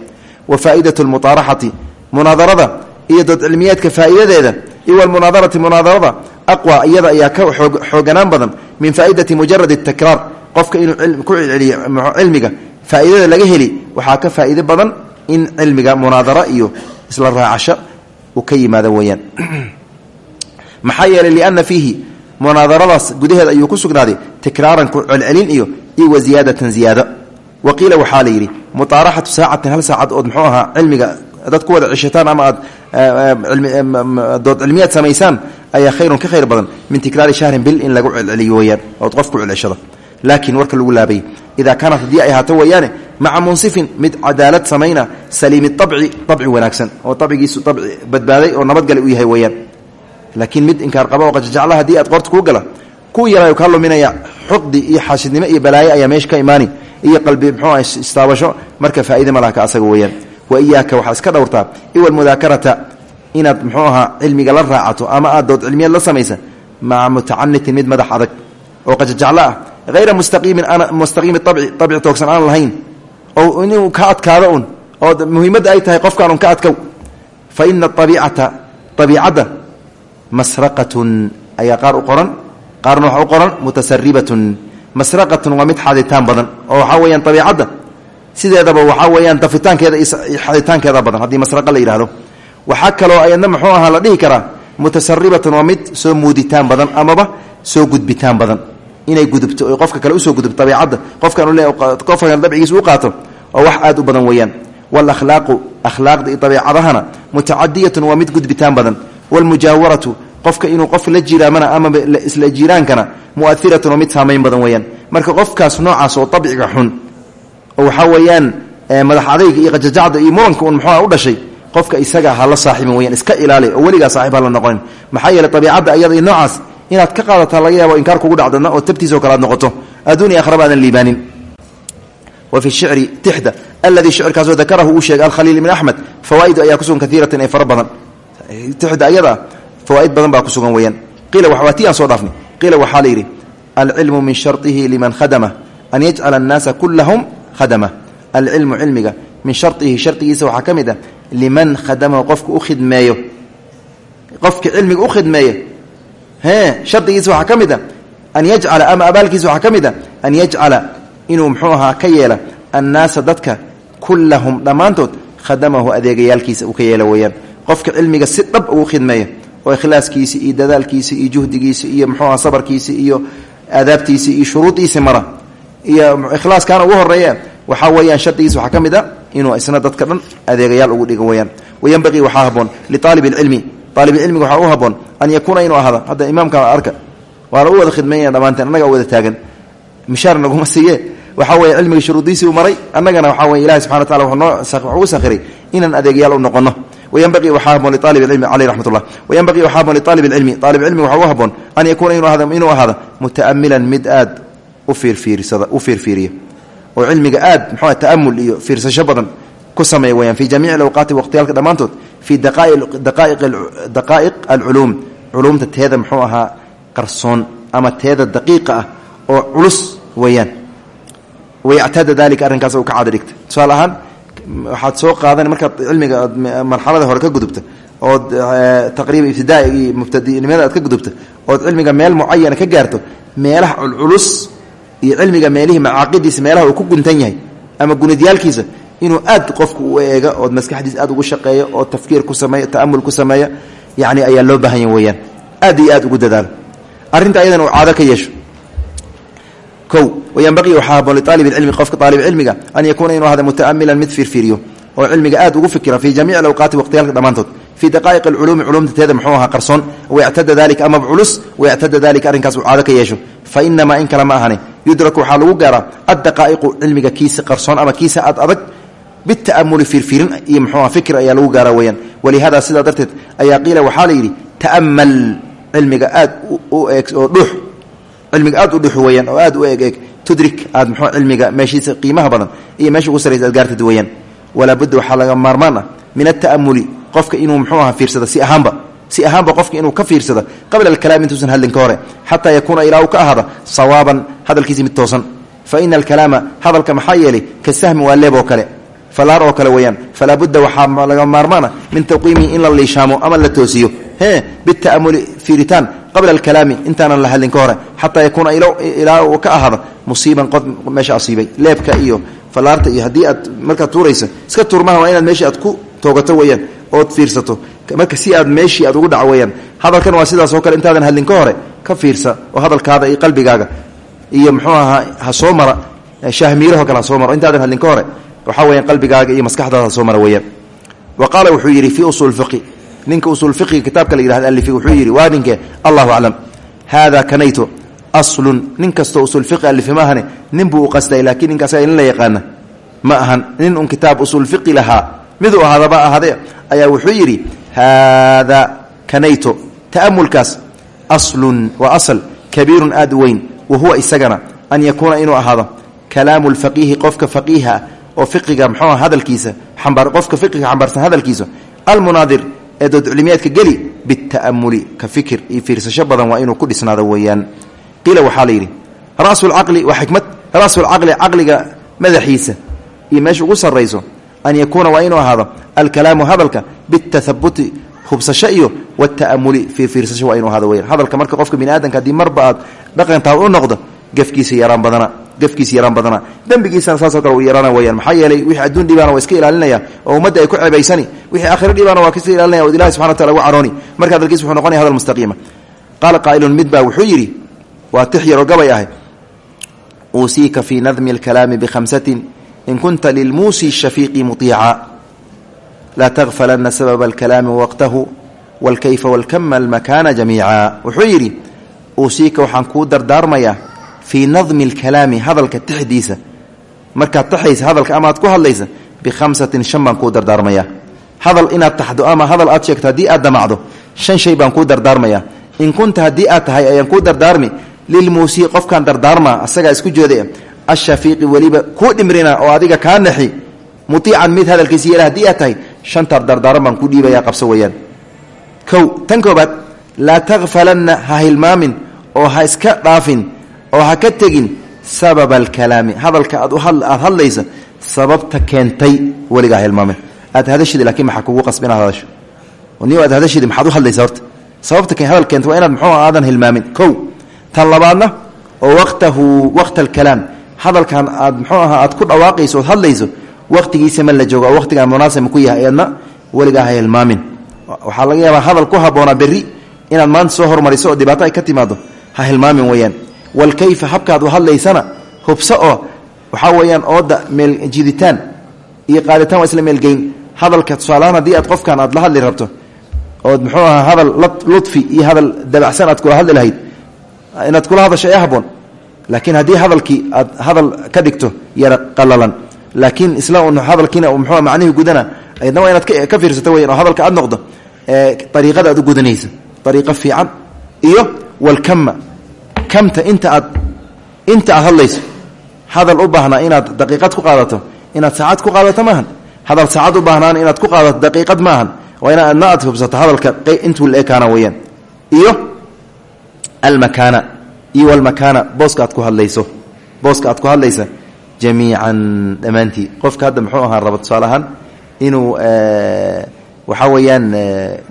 Wa faaidatu lmuaaraxati munaadarada iyo dood cilmiyeedka faa'iidadeeda iyo walmunaadarati munaadarada aqwa iyada ayaa ka xooganaan badan min faaidati mujarad takraar qofka inuu ku celceliyo cilmiga faa'iidada laga heli waxaa ka faa'iido badan in cilmiga munaadara iyo isla raacasho uu ka yimaado weeyaan. Maxaa yeelay liana fiihi munaadaradaas gudaheeda ayuu ku sugnaaday tikraaran ku celcelin iyo iyo wa ziyaadatan ziyaado. Wa qiila waxaa la hal saacad ood muxuu ahaa cilmiga dad ku wada cishataan ama aad dood cilmiyaad samaysaan ayaa khayrun ka khayr badan min tikraari shahrin bil in lagu celceliyo weyaan ood qof ku celceshado warka lagu laabay idaa kaanat haddii ay ahaato weeyaane maca munsifin mid cadaalad samayna saliimi abci abci wanaagsan oo abcigiisu abci badbaaday oo nabadgale u yahay weyaan laakiin mid inkaar qaba oo qajajacla haddii aad qoorta kuu gala ku yarayo kaa luminaya xuqdi iyo xaasidnimo iyo balaayo ayaa meesha ka imaani iyo qalbi muxuu ah istaabasho marka faa'iide ma laha ka asaga weeyaan wa iyaaka waxaa iska dhowrtaa iwa mudaakarata inaad muxuu ahaa cilmiga la raacato ama aad mustaqiimin mustaqiimi abci toogsan aan lahayn oo inuu ka adkaado un oo muhiimadda ay tahay qofkaan un ka adkow fa ina abiicata abiicadda masraqatun ayaa qaar u qoran qaarna waxa u qoran mutasaribatun masraqatun waa mid xaditaan badan oo waxaa weyaan abiicadda sideedaba waxaa weyaan dafitaankeeda iyo xaditaankeeda badan haddii masraqa la yidhahdo waxaa kaloo ayadna muxuu ahaa la dhihi karaa mutasaribatan waa mid soo muuditaan badan amaba soo gudbitaan badan inay gudubto o qofka kale u soo gudubto abiicadda qofkan qofkan dabcigiisa u qaato oo wax aad u badan weeyaan. Walahlaaqu akhlaaqda iyo abiicadahana mutacadiyatun waa mid gudbitaan badan. Wlmujaawaratu qofka inuu qof la jiraamana ama isla jiraankana muairatun mid saamayn badan weyaan marka qofkaas noocaas oo abciga xun oo waxaa weeyaan madax iyo qajajacda iyo muranka un muxua u dhashay qofka isaga ha la saaxiibin weyaan iska ilaali oo weligaa saaxib ha la noqonin. Maxaa yeeley abiicadda iyada iyo noocaas inaad ka qaadataa laga yaabo inkaar kugu dhacdana oo tabtiisoo kale noqoto. Adduun iyo akhraba aadan liibaanin. Wa fi shicri tixda aladii shicirkaasoo dakarahu uu sheegay alkhaliil ibn axmed fawaa'idu ayaa kusugan kaiiratan ee fara badan. Tixda ayada fawaaid badan baa ku sugan weyaan qiila waa ti aan soo dhaafnay. Qiila waxaa la yidhi alcilmu min sharطihi liman khadama an yajcala annaasa kulahum khadama. Alcilmu cilmiga min sharطihi shardigiisa waxaa ka ah liman khadamahu qofka u khidmeeyo. Qofka cilmiga u khidmeeya shardigiisa waxaa ka mid a an yajcala ama abaalkiisa waxaa ka mid a an yajcala inuu muxuu ahaa ka yeela annaasa dadka kulahum dhammaantood khadamahu adeegayaalkiisa uu ka yeela weeyaan. Qofka cilmiga si dhab ugu khidmeeya oo ikhlaaskiisi iyo dadaalkiisi iyo juhdigiisi iyo muxuuaha sabarkiisi iyo aadaabtiisi iyo shuruudiisi mara iyo ikhlaaskaana ugu horreeya waxaa weeyaan shardigiisa waxaa ka mid a inuu isna dadka dhan adeegayaal ugu dhigo weyaan wayanbaqii waxaa haboon liaalib اlcilmi aalibcilmiga waxaa u haboon an yakuuna inuu ahada. Hadda imaamka arka. Waana u wada khidmeynaya dhammaanteen annaga wada taagan. Mishaar naguma siiye waxaa weye cilmiga shuruudiisii u maray annagana waxaa weye ilahi subxana wa tacala wuxuu u sakhiray inaan adeegayaal u noqono wayanbaqii waxaa haboon liaalib cilmi caleyh raxmat ullah wayanbaqii waxaa haboon liaalib ilcilmi aalib cilmiga waxaa u haboon an yakuuna inuu ahaado mutaamilan mid aad u fiirfiirsada u fiirfiiriya. Oo cilmiga aad muxuu ta'amul iyo fiirsasho badan ku sameeya weyaan fi jamiici alawqaati waqhtiyaalka dhammaantood fii daqaa'iq alculuum culuumta teeda muxuu ahaa qarsoon ama teeda daqiiqa ah oo culus weeyaan. Wayactaada dalika arrinkaas u ka caada dhigta tusaale waxaad soo qaadan markaad cilmiga marxalada hore ka gudubta ood taqriiba ibtidaa iyo aad ka gudubto ood cilmiga meel mucayana ka gaarto meelaha culculus iyo cilmiga meelihii macaaqidiisa meelaha uu ku guntan yahay ama gunidyaalkiisa inuu aad qofku u eega ood maskaxdiisa aad ugu shaqeeyo oo tafkiir ku sameeya ta'amul ku sameeya yani ayaa loo baahan yahy weyaan aad iyo aad ugu dadaalo arrinta ayadan uu caado ka yeesho. O wayanbaqii waxaa haboon liaalib cilmi qofka aalib cilmiga an yakuuna inuu ahada mutaamilan mid fiirfiiriyo oo cilmiga aad ugu fikira fii jamiic awqaati waqtiyaalka dhammaantood. Fii daqaa'iq alculuumi culumtateeda muxuu ahaa qarsoon. Wayactada dalika amaba culus wayactada dalika arrinkaas uu caado ka yeesho. Fa inamaa in kale ma ahane yudraku waxaa lagu gaaraa addaqaa'iqu cilmiga kiisa qarsoon ama kiisa ad adag bita'amuli fiirfiirin iyo muxuuaha fikir ayaa lagu gaaraa weyaan walihaada sidaa darteed ayaa qiila waxaa la yidhi ta'amal cilmiga aad u eeg oo dhuux cilmiga aad u dhuux weyaan oo aad u eeg eeg tudrik aad muxuu cilmiga meeshiisa qiimaha badan iyo meesha ugu sarraysa aad gaartid weyaan walaa budda waxaa laga maarmaan ah min ata'amuli qofka inuu muxuu aha fiirsado si ahaanba si ahaanba qofka inuu ka fiirsado qabla alkalaam intuusan hadlin ka hore xataa yakuuna ilaa ka ahaada sawaaban hadalkiisi kale falaar oo kale weyaan falaa budda waxaa laga maarmaana min tawqiimihi in la liishaamo ama la toosiyo. Bita'amuli fiiritaan qabla alkalaami intaanan la hadlin ka hore. Xataa yakuuna ilaa uu ka ahaado musiiban qod meesha asiibay. Leebka iyo falaarta iyo haddii aad markaad tuuraysa iska tuurmaha waa inaad meeshii aad ku toogato weyaan ood fiirsato. Marka si aad meeshii aad ugu dhac weyaan hadalkan waa sidaas oo kale intaadan hadlin ka hore ka fiirsa oo hadalkaada iyo qalbigaaga. Iyo muxuu ahaa ha soo mara shahmiiraho kale soo maro intaadan hadlin ka hore waxaa weyaan qalbigaaga iyo maskaxdaada soo mara weyaan wa qaala wuxuu yidhi fii usuul fiqi ninka usuul fiqiga kitaabka la yihahdo alifi wuxuu yidhi waa ninkee allahu aclam. Haada kanayto aslun nin kastoo fiqi alifi ma ahane nin buu u laakiin ninka asaga nin la yaqaana. Ma ahan nin un kitaab usuul fiqi lahaa. Miduu ahaadaba ahade ayaa wuxuu yidhi haada kanayto ta'amulkaas aslun waa asal kabiirun aad u weyn wa isagana an yakuuna inuu ahaado. Kalaamu lfaqiihi qofka faqiiha ah oo fiqiga muxuu hadalkiisa qofka fiqiga xambaarsan hadalkiisa almunaadir ee doodculimiyaadka geli bita'amuli ka fikir iyo fiirsasho badan waa inuu ku dhisnaado weeyaan. Qiila waxaa la yidhi rasulcaqli waa xikmad ra'sulcaqli caqliga madaxiisa iyo meesha ugu sarrayso an yakuuna waa inuu ahaado alkalaamu hadalka bitahabuti hubsasho iyo wata'amuli fiirfiirsasho waa inuu ahaado weyaan hadalka marka qofka bini aadamka haddii marba aad dhaqantaad u noqdo gefkiisa yaraan badana gefkiisa yaraan badana. Dembigiisana saasoo kale uu yaraana weyaan maxaa yeelay wixii adduun dhibaana waa iska ilaalinaya oo ummadda ay ku ceebaysani wixii aakhiro dhibaana waa kaiska ilaalinaya od ilahi subxana wataala ugu carooni. Marka hadalkiis wuxuu noqonaya hadal mustaqiima. Qaala qaa'ilun mid wuxuu yidhi waa tix yaroo ahay uusiika fii nadmi alkalaami bikhamsatin in kunta lilmuusi shafiiqi muiica laa takfalana sababa alkalaami waqtahu walkayfa walkama almakaana jamiica. Wuxuu yidhi uusiika waxaan kuu dardaarmayaa fii nadmi alkalaami hadalka tixdiisa markaad taxaysa hadalka ama aad ku hadlaysa bikhamsatin shan baan kuu dardaarmayaa. Hadal inaad taxdo ama hadal aad sheegto haddii aad damacdo shan shay baan kuu dardaarmayaa. In kunta haddii aad tahay ayaan kuu dardaarmi. Lilmuusii qofkaan dardaarmaa asagaa isku jeeda ashafiiqi weliba kuu dhimrina oo adiga kaa naxi. Muiican mid hadalkiisa yeela haddii aad tahay shantaar dardaaran baan ku dhiibaya qabso weyaan kow tan laa takfalanna ha hilmaamin oo ha iska dhaafin oo ha ka tegin sababa alkalaami. Hadalka aad aad hadlaysa sababta keentay weligaa hilmaamin. Aad hadashid laakiin maxaa kugu qasb inaad hadasho? Ni aad hadashid maxaad u hadlaysa horta? Sababta hadal keenta waa inaad muxuu aadan hilmaamin. Kow tan oo waqtahu waqta alkalaam hadalkan aad muxuu ahaa aad ku dhawaaqayso ood hadlayso waqtigiisa ma la joogo oo munaasib ku yahay eedna weligaa ha hilmaamin. Laga yaabaa hadal ku habboonaa berri inaad maanta soo hormariso oo ay ka timaado ha hilmaamin weyaan walkayfa habkaad u hadlaysana hubso oo waxaa weeyaan ooda meel jiditaan iyo qaaditaan waa isla meelgeyn hadalka tusaalahaan haddii aad qofkan aad la hadli rabto ood muxuu ahaa hadal ludfi iyo hadal dabacsan aad kula hadli lahayd inaad kula hadasho ee haboon laakiin haddii hadalkii aad hadal ka dhigto yara qalalan laakiin isla un hadalkiina muxuu macnihii gudana ayadna waa inaad ka fiirsato weyan hadalka aad noqdo ariiqada aad u gudanaysa. Ariiqo fiican iyo walkama kamta inta aad inta aad hadlayso hadal u baahnaa inaad daqiiqad ku qaadato inaad saacad ku qaadato maahan. Hadal saacad u baahnaan inaad ku qaadato daqiiqad maahan. Waa ina adna aad hubsato hadalka intuu la ekaana weyaan iyo almakaana iyo walmakaana booska aad ku hadlayso. Booska aad ku hadlaysa jamiican dhammaantii. Qofka hadda muxuu ahaa raba tusaale ahaan inuu waxaa weeyaan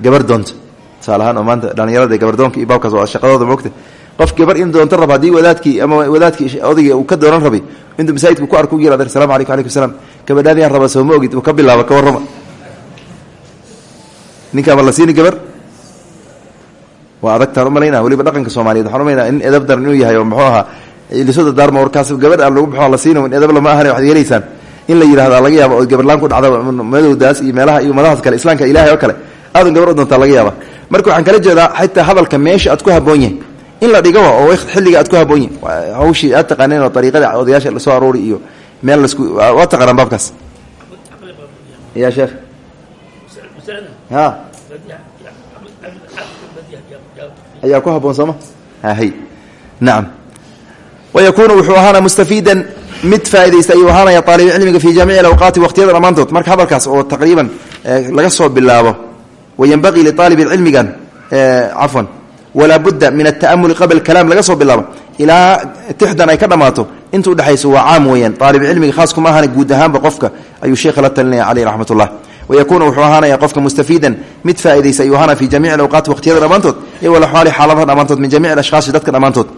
gabar doonta tusaale ahaan oo maanta dhallinyarada gabardoonka iyo baabkaas waa shaqadooda moogta qof gabar in doonto raba haddii wadaadkii ama wadaadkii odayga uu ka doonan rabay intuu masaajidku ku arku yirahda asalamu alaykum alaykum salaam. Gabadhaadi aan raba soo ma ogid ka bilaaba ka warrama. Ninkaa ma la gabar? Waa adagtaan umalayna weliba dhaqanka soomaliyeed waxaan in edab daran inuu yahay oo muxuu lisooda daarma warkaas gabar aan lagu baxo la siino in edab lama ahane waxad yeelaysaan in la yidhahda laga yaaba oo gabarlaan ku dhacda madowdaas iyo meelaha iyo madahaas kale islaamka ilahay oo kale aadan gabar u laga yaaba marka waxaan kala jeedaa xitaa hadalka meesha aad ku haboon in la dhigo oo xilliga aad ku haboon yahay hawshii aad taqaaneen oo ariiqada odayaasha la soo aroori iyo meel lasku waa taqaanaan baabkaas. Ya sheekh. Ha. Ayaa ku haboon sooma? Hay nacam wayakuunu wuxuu ahaana mustafiidan mid faaidaysta ayuu ahaanaya aalib cilmiga fi jamiici awqaati waqtiyada dhammaantood. Marka hadalkaas oo taqriiban laga soo bilaabo wayanbaqii liaalib cilmigan cafwan walaa budda min ataamuli qabla kalaam laga soo bilaabo. Ilaa tixdan ay ka dhammaato. Inta udhexayso waa caam weeyaan. Aalib cilmiga khaas kuma ahaan guud ahaanba qofka ayuu sheekha la talinaya caleyh raxmat ullah wayakuunu wuxuu ahaanaya qofka mustafiidan mid faaidaysta ayuu ahaana fi jamiici awqaati waqtiyada dhammaantood. Iyo walaxaali xaaladaha dhammaantood min jamici ashhaasi dadka dhammaantood.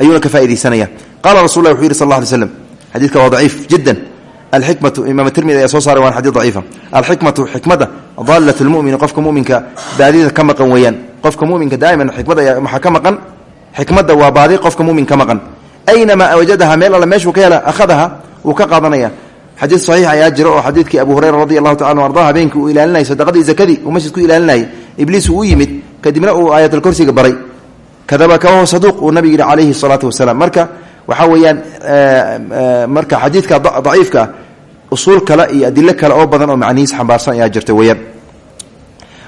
Ayuuna ka faa'idaysanaya qaala rasul lah wuxuu yihi sal alla alay alxikmatu imaam tirmidi ayaa soo saaray waan xadiid daciifa alxikmatu xikmadda daalat lmumini qofka muminka baadida ka maqan weeyaan qofka muminka daa'iman xikmadda maxaa ka maqan xikmadda waa baadi qofka mumin ka maqan aynamaa wajadaha meel alle meeshuu ka hela akhadaha wuu ka qaadanaya xadiid saxiix ayaa jira oo xadiidkii abu hureyra radi allahu tacala anu arda habeenkii uu ilaalinayay sadaqadii zakadii uu masjid ku ilaalinayay ibliis uu u yimid kadibna uu aayatalkorsiga baray usuul kale iyo adilo kale oo badan oo macnihiis xambaarsan ayaa jirta weeyaan.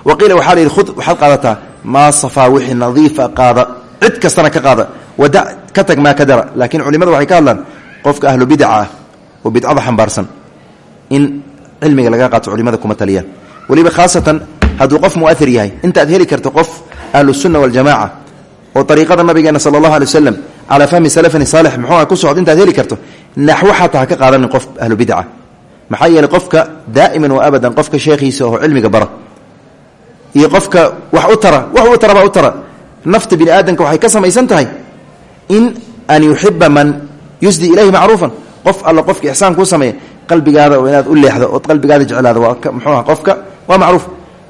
Wa qiila waxaa la yidhi khud waxaad qaadataa maa safaa wixii nadiifa qaada. Cid kastana ka qaada. Wada ka tag maa ka dara culimadu waxay ka hadlaan qofka ahlu bidaca ah oo bidcada xambaarsan in cilmiga laga qaato culimada kuma taliyaan. Weliba khaasatan hadduu qof muair yahay intaad heli karto qof ahlusunna waljamaca oo ariiqada nabigeena sala allahu alay wasalam fahmi salafin saalix muxuua ku socdo intaad heli karto naxwo xataa ka qaadanin qof ahlu bidca maxaa yeeley qofka daa'iman wa abadan qofka sheekhiisa oo cilmiga bara. Iyo qofka wax u tara wax u tara baa u tara. Nafta bini aadamka waxay ka samaysan tahay in an yuxiba man yusdi ilayhi macruufan. Qof alla qofka ixsaan kuu sameeya qalbigaada oo inaad u leexdo ood qalbigaada jeclaada waa muxuuha qofka waa macruuf.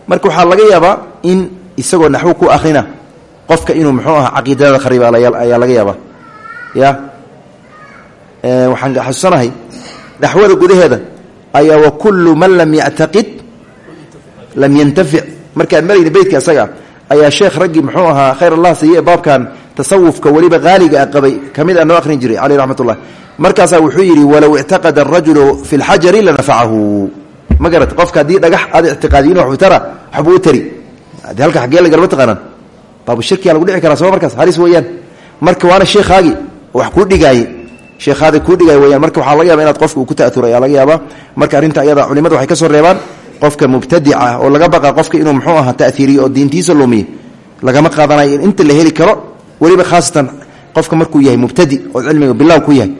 Marka waxaa laga yaabaa in isagoo naxwo ku akhrina qofka inuu muxuu aha caqiidada khariba ayaa laga yaabaa. Ya waxaan xasuusanahay naxwada gudaheeda ayaa wa kullu man lam yactaqid lam yantafic markaan marayna beytka isaga ayaa sheekh raggii muxuu ahaa khayr allah siiye baabkan tasawufka weliba haaliga a qabay. Ka mid a noo akhrin jiray caleyh raxmat ullah markaasaa wuxuu yidhi walow ictaqada arajulu fi lxajari lanafacahu ma garat qofka haddii dhagax aad ictiqaadiyin waxbu tara waxbuu u tari. Ade halka xaggee la galma taqaanaan. Baabu shirkiyaa lagu dhici karaa soo markaas halis weeyaan. Marka waana sheekhaagii wax kuu dhigaaye sheekhaada kuu dhigaay weyaan marka waxaa laga yaba inaad qofka ku ta'uro ayaa laga yaabaa. Marka arrinta ayada culimadu waxay ka soo reebaan qofka mubtadica oo laga baqa qofka inuu muxuu aha ta'hiiriyo oo diintiisa lumiyo lagama qaadanayo in inta la heli karo weliba khaasatan qofka markuu yahay mubtadi oo cilmiga bilow ku yahay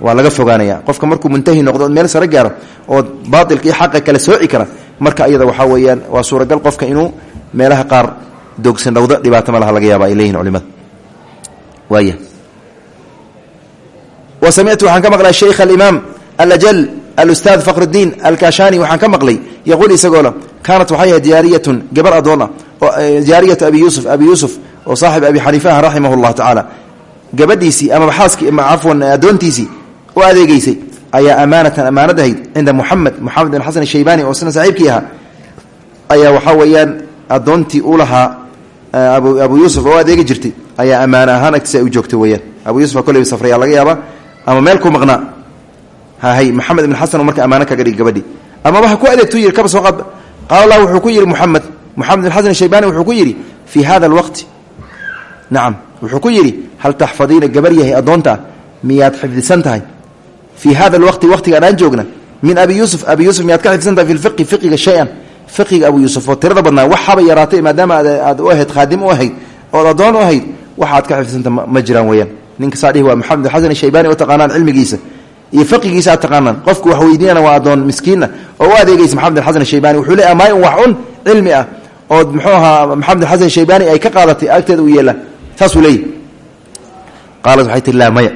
waa laga fogaanaya qofka markuu muntahi noqdo ood meel sare gaaro ood baatilka iyo xaqa kala sooci kara marka ayada waxaa weeyaan waa suuragal qofka inuu meelaha qaar doogsan dhowdo. Dhibaato ma laha laga yaaba ay leeyihiin culimada waaya wa samictu waxaan ka maqlay shaykh alimaam alajal alustaad fakhrudiin alkashani waxaan ka maqlay yaquul isagoo le kaanat waxay ahayd jaariyatun gabar adoon ah jaariyatu abi yuusuf abi yuusuf oo saaxib abi xaniifa ah raximah llahu tacaala gabadhiisii amaba xaaskii cafwan addoontiisii u adeegeysay ayaa amaanatan ammaanad ahayd cinda muxamed moxamed bin xasan shaybani oo sina saaxiibkii ahaa ayaa waxaa weeyaan addoontii u lahaa abu yuusuf oo adeegi jirtay ayaa ammaano ahaan agtiisa ay u joogtay weyaan abu yuusuf kolleyba safrayaa laga yaaba ama meel ku maqnaa hahay maxamed ibn xasan marka ammaano kaga dhigi gabadhii ama waxa ku adeegtuu yidhi kaba soo qaad qaala allah wuxuu ku yidhi muxamed moxamed bin xasan shaybani wuxuu ku yidhi fii hada alwaqti. Nacam wuxuu ku yidhi hal taxfadiina gabar yahay addoonta ah miyaad xifdisan hada alwaqti waqtigaan aan joogna min abi yuusuf abi yuusuf miyaad ka xifdisan tahay fi lfiqi fiqiga shay-an. Fiqiga abu yuusuf oo tirada badnaa waxaba yaraatay maadaama aad u ahayd khaadim u ahayd ood addoon u ahayd waxaad ka xifdisanta ma jiraan weyaan ninka saa dhihi waa maxamed xasan shaybani oo taqaanaan cilmigiisa iyo fiqigiisa aad taqaanaan. Qofku wax weydiinana waa addoon miskiinna. Oo u adeegaysa maxamed xasan shaybani wuxuu leeyahay maayn wax un ah ood muxuu ahaa maxamed xasan shaybani ay ka qaadatay agteeda u yeela. Saasuu leeyahy qaalat waxay tii maya.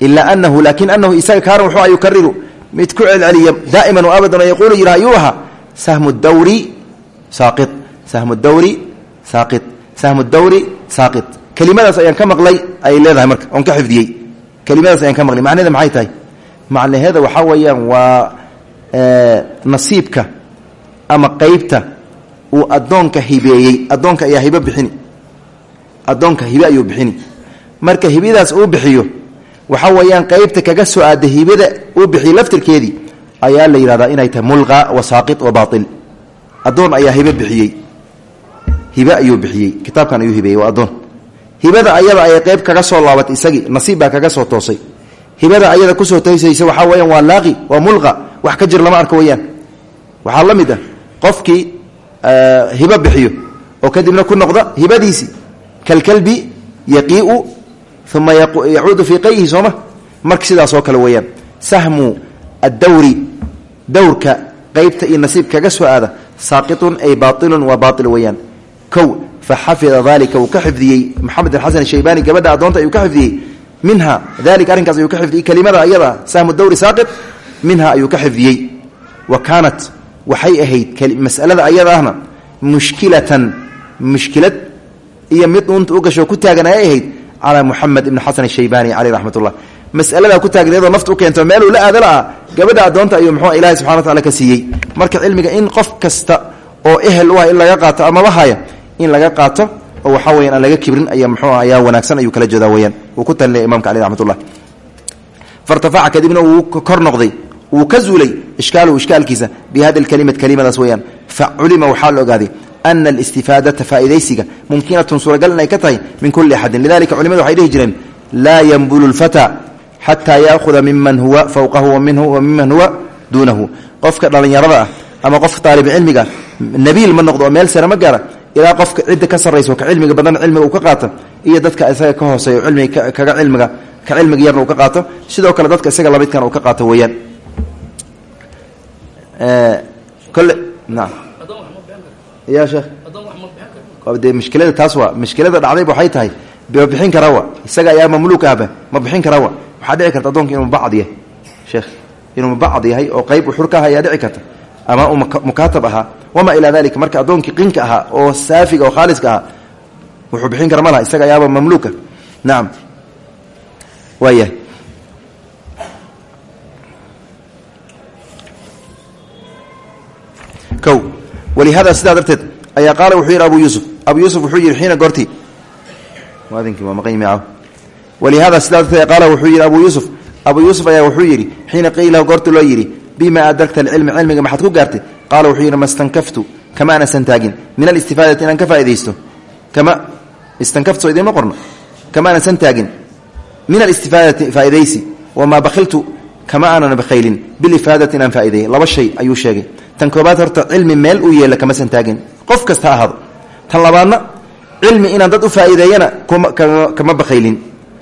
Ilaa anahu laakin anahu isaga kaana wuxuu yukariru mid ku celceliya daa'iman wa abadan oo yaquulu yidha ayuu ahaa. Sahmu dawri saaqi sahmu dawri saaqi sahmu dawri saaqit kelimadaas ayaan ka maqlay ay leedahay marka oon ka xifdiyey. Kelimadaas ayaan ka maqlay macnaheeda maxay tahay? Macnaheeda waxaa weeyaan waa nasiibka ama qeybta uu addoonka hibeeyey. Addoonka ayaa hibo bixini. Addoonka hibe ayuu bixini. Marka hibadaas uu bixiyo waxaa weeyaan qeybta kaga soo aada hibada uu bixiyo laftirkeedii ayaa la yidhahdaa inay tahay mulqa wa saaqit wa baail addoon ayaa hibe hibe hibada ayada ayay qeyb kaga soo laabatay isagii nasiib kaga soo toosay. Hibada ayada ku soo toosaysa waxaa weyaan waa laaqi waa mulqa wax ka jir lama arko weyaan waxaa la mid ah qofkii hibo bixiyo oo kadibna ku noqda hibadiisii kalkalbi yaqiiu uma yacuudu fii qayhi sooma marka sidaasoo kale weyaan sahmu addawri dawrka qeybta iyo nasiib kaga soo aada saaqitun ay baailun waa baail weyaan kow faxafida dalika uu ka xifdiyey. Maxamed alxasan shaybani gabadha addoonta ayuu ka xifdiyey. Minha dalika arrinkaas ayuu ka xifdiyey. Kelimada ayada sahmu dawri saaqit minha ayuu ka xifdiyey. Wa kaanat waxay ahayd masalada ayada ahna mushkilatan mushkilad iyo mid uunta u gasho ku taagan ayay ahayd calaa muxamed ibni xasan shaybani caleyh raxmat ullah masaladaa ku taagan iyadoo nafta u keento meeluu la aada la ah gabadha addoonta ayuu muxuu ilahi subxana wa tacala marka cilmiga in qof kasta oo ehel ah in laga qaato amaba haya in laga qaato oo waxaa weyan aan laga kibrin aya mxuu ayaa wanaagsan ayuu kala jeedaa weyaan uu ku talinaya imamka caleyh raxmat ullah fartafaca kadibna wuu kor noqday wuu ka zuulay ishkaaluhu ishkaalkiisa bi hadi lkalimati kelimadaas weyaan fa culima waxaa la ogaaday ana alistifaadata faaidaysiga mumkinatun suuragal ka tahay min kulli axadin. Lidalika culimadu waxay dhihi jireen laa yanbulu lfata xataa yaahuda miman huwa fowqahu wa miman huwa duunahu. Qofka dhallinyarada ah ama qofka aalibcilmiga nabiil ma noqdo oo meel sare ma gaara ilaa qofka cidda ka sarrayso ka cilmiga badan cilmiga uu ka qaato iyo dadka isaga ka hooseeyo cilmiga kaga cilmiga ka cilmiga yarna uu ka qaato. Sidoo kale dadka isaga lamidkana uu ka qaato weeyaan. Kole naam. Ya sheekh. Dee mushkilada taas waa mushkilada dhacdayba waxay tahay ma bixin kara wa isaga ayaa mamluuk ahba ma bixin kara wa waxaa dhici karta addoonka inuu mubacad yahay sheekh. Inuu mubacad yahay oo qayb uxur ka dhici karta. Ama uu ahaa wamaa ilaa dalika marka addoonkii qinka ahaa oo saafiga oo khaaliska ahaa wuxuu bixin kara ma laha isaga ayaaba mamluuka. Nacam waayahay o walihada sidaa darteed ayaa qaala wuxuu yidhi abu yuusuf. Abu yuusuf wuxuu yidhi xiina goortii. Muadinkii waa maqan yimi walihada sidaa darteed qaala wuxuu yidhi abu yuusuf. Abu yuusuf ayaa wuxuu yidhi xiina qiilahu goorti loo yidhi bima adragta alcilma cilmiga maxaad ku gaartay qaala wuxuu yidhi ma stankaftu kama anasan taagin min alistifaadati inaan ka faa'idaysto kama istankaftu soo idiinma qorno kama anasan taagin min alistifaadati faa'idaysi wamaa bakhiltu kama aanan bakhaylin bilifaadati inaan faa'ideeyey laba shay ayuu sheegay tan koobaad horta cilmi meel uu yeela kamasan taagin qof kasta ha ahaado tan labaadna cilmi inaan dad u faa'iideeyana kama bakhaylin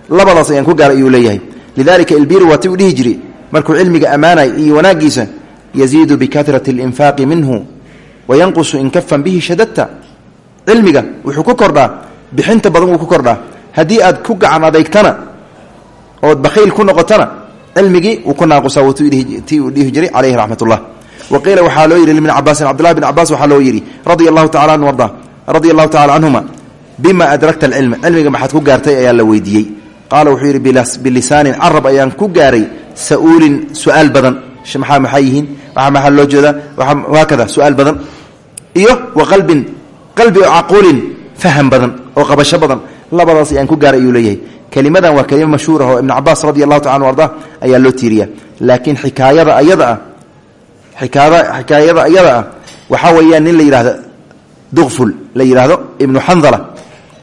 labadaas ayaan ku gaaray ayuu leeyahay u ammaanay iyo wanaagiisa yaziidu bikatrati alinfaaqi minhu wayanqusu in kafan bihi shadadta cilmiga wuxuu ku kordhaa bixinta badan wuu ku kordhaa haddii aad ku gacan adeygtana ood bakhayl ku noqotana cilmigii wuu ku naaqusaa tii uu dhihi jiray caleyhi raxmat ullah wa qiila waxaa loo yidhi libni cabaasin cabdullahi bn cabaas waxaa loo yidhi radia allahu tacala anhu arda radia allahu tacala canhuma bima adragta alcilma cilmiga maxaad ku gaartay ayaa la weydiiyey qaala wuxuu yidhi bilisaanin carab ayaan ku gaaray sa'uulin su'aal badan maxaa maxaa yihiin maxaa loo jeedaa? Haakada su'aal badan. Iyo wa qalbin qalbi oo caquulin badan oo qabasho badan. Labadaas ayaan ku gaaray ayuu leeyahay. Kelimadan waa kelima mashhuur ah oo ibn cabaas radi tacala anu ayaa loo tiiriya laakiin xikaayada ayada ah ikaada xikaayada ayada ah waxaa weeyaan nin la yidhahdo duqful la yidhaahdo ibnu xandala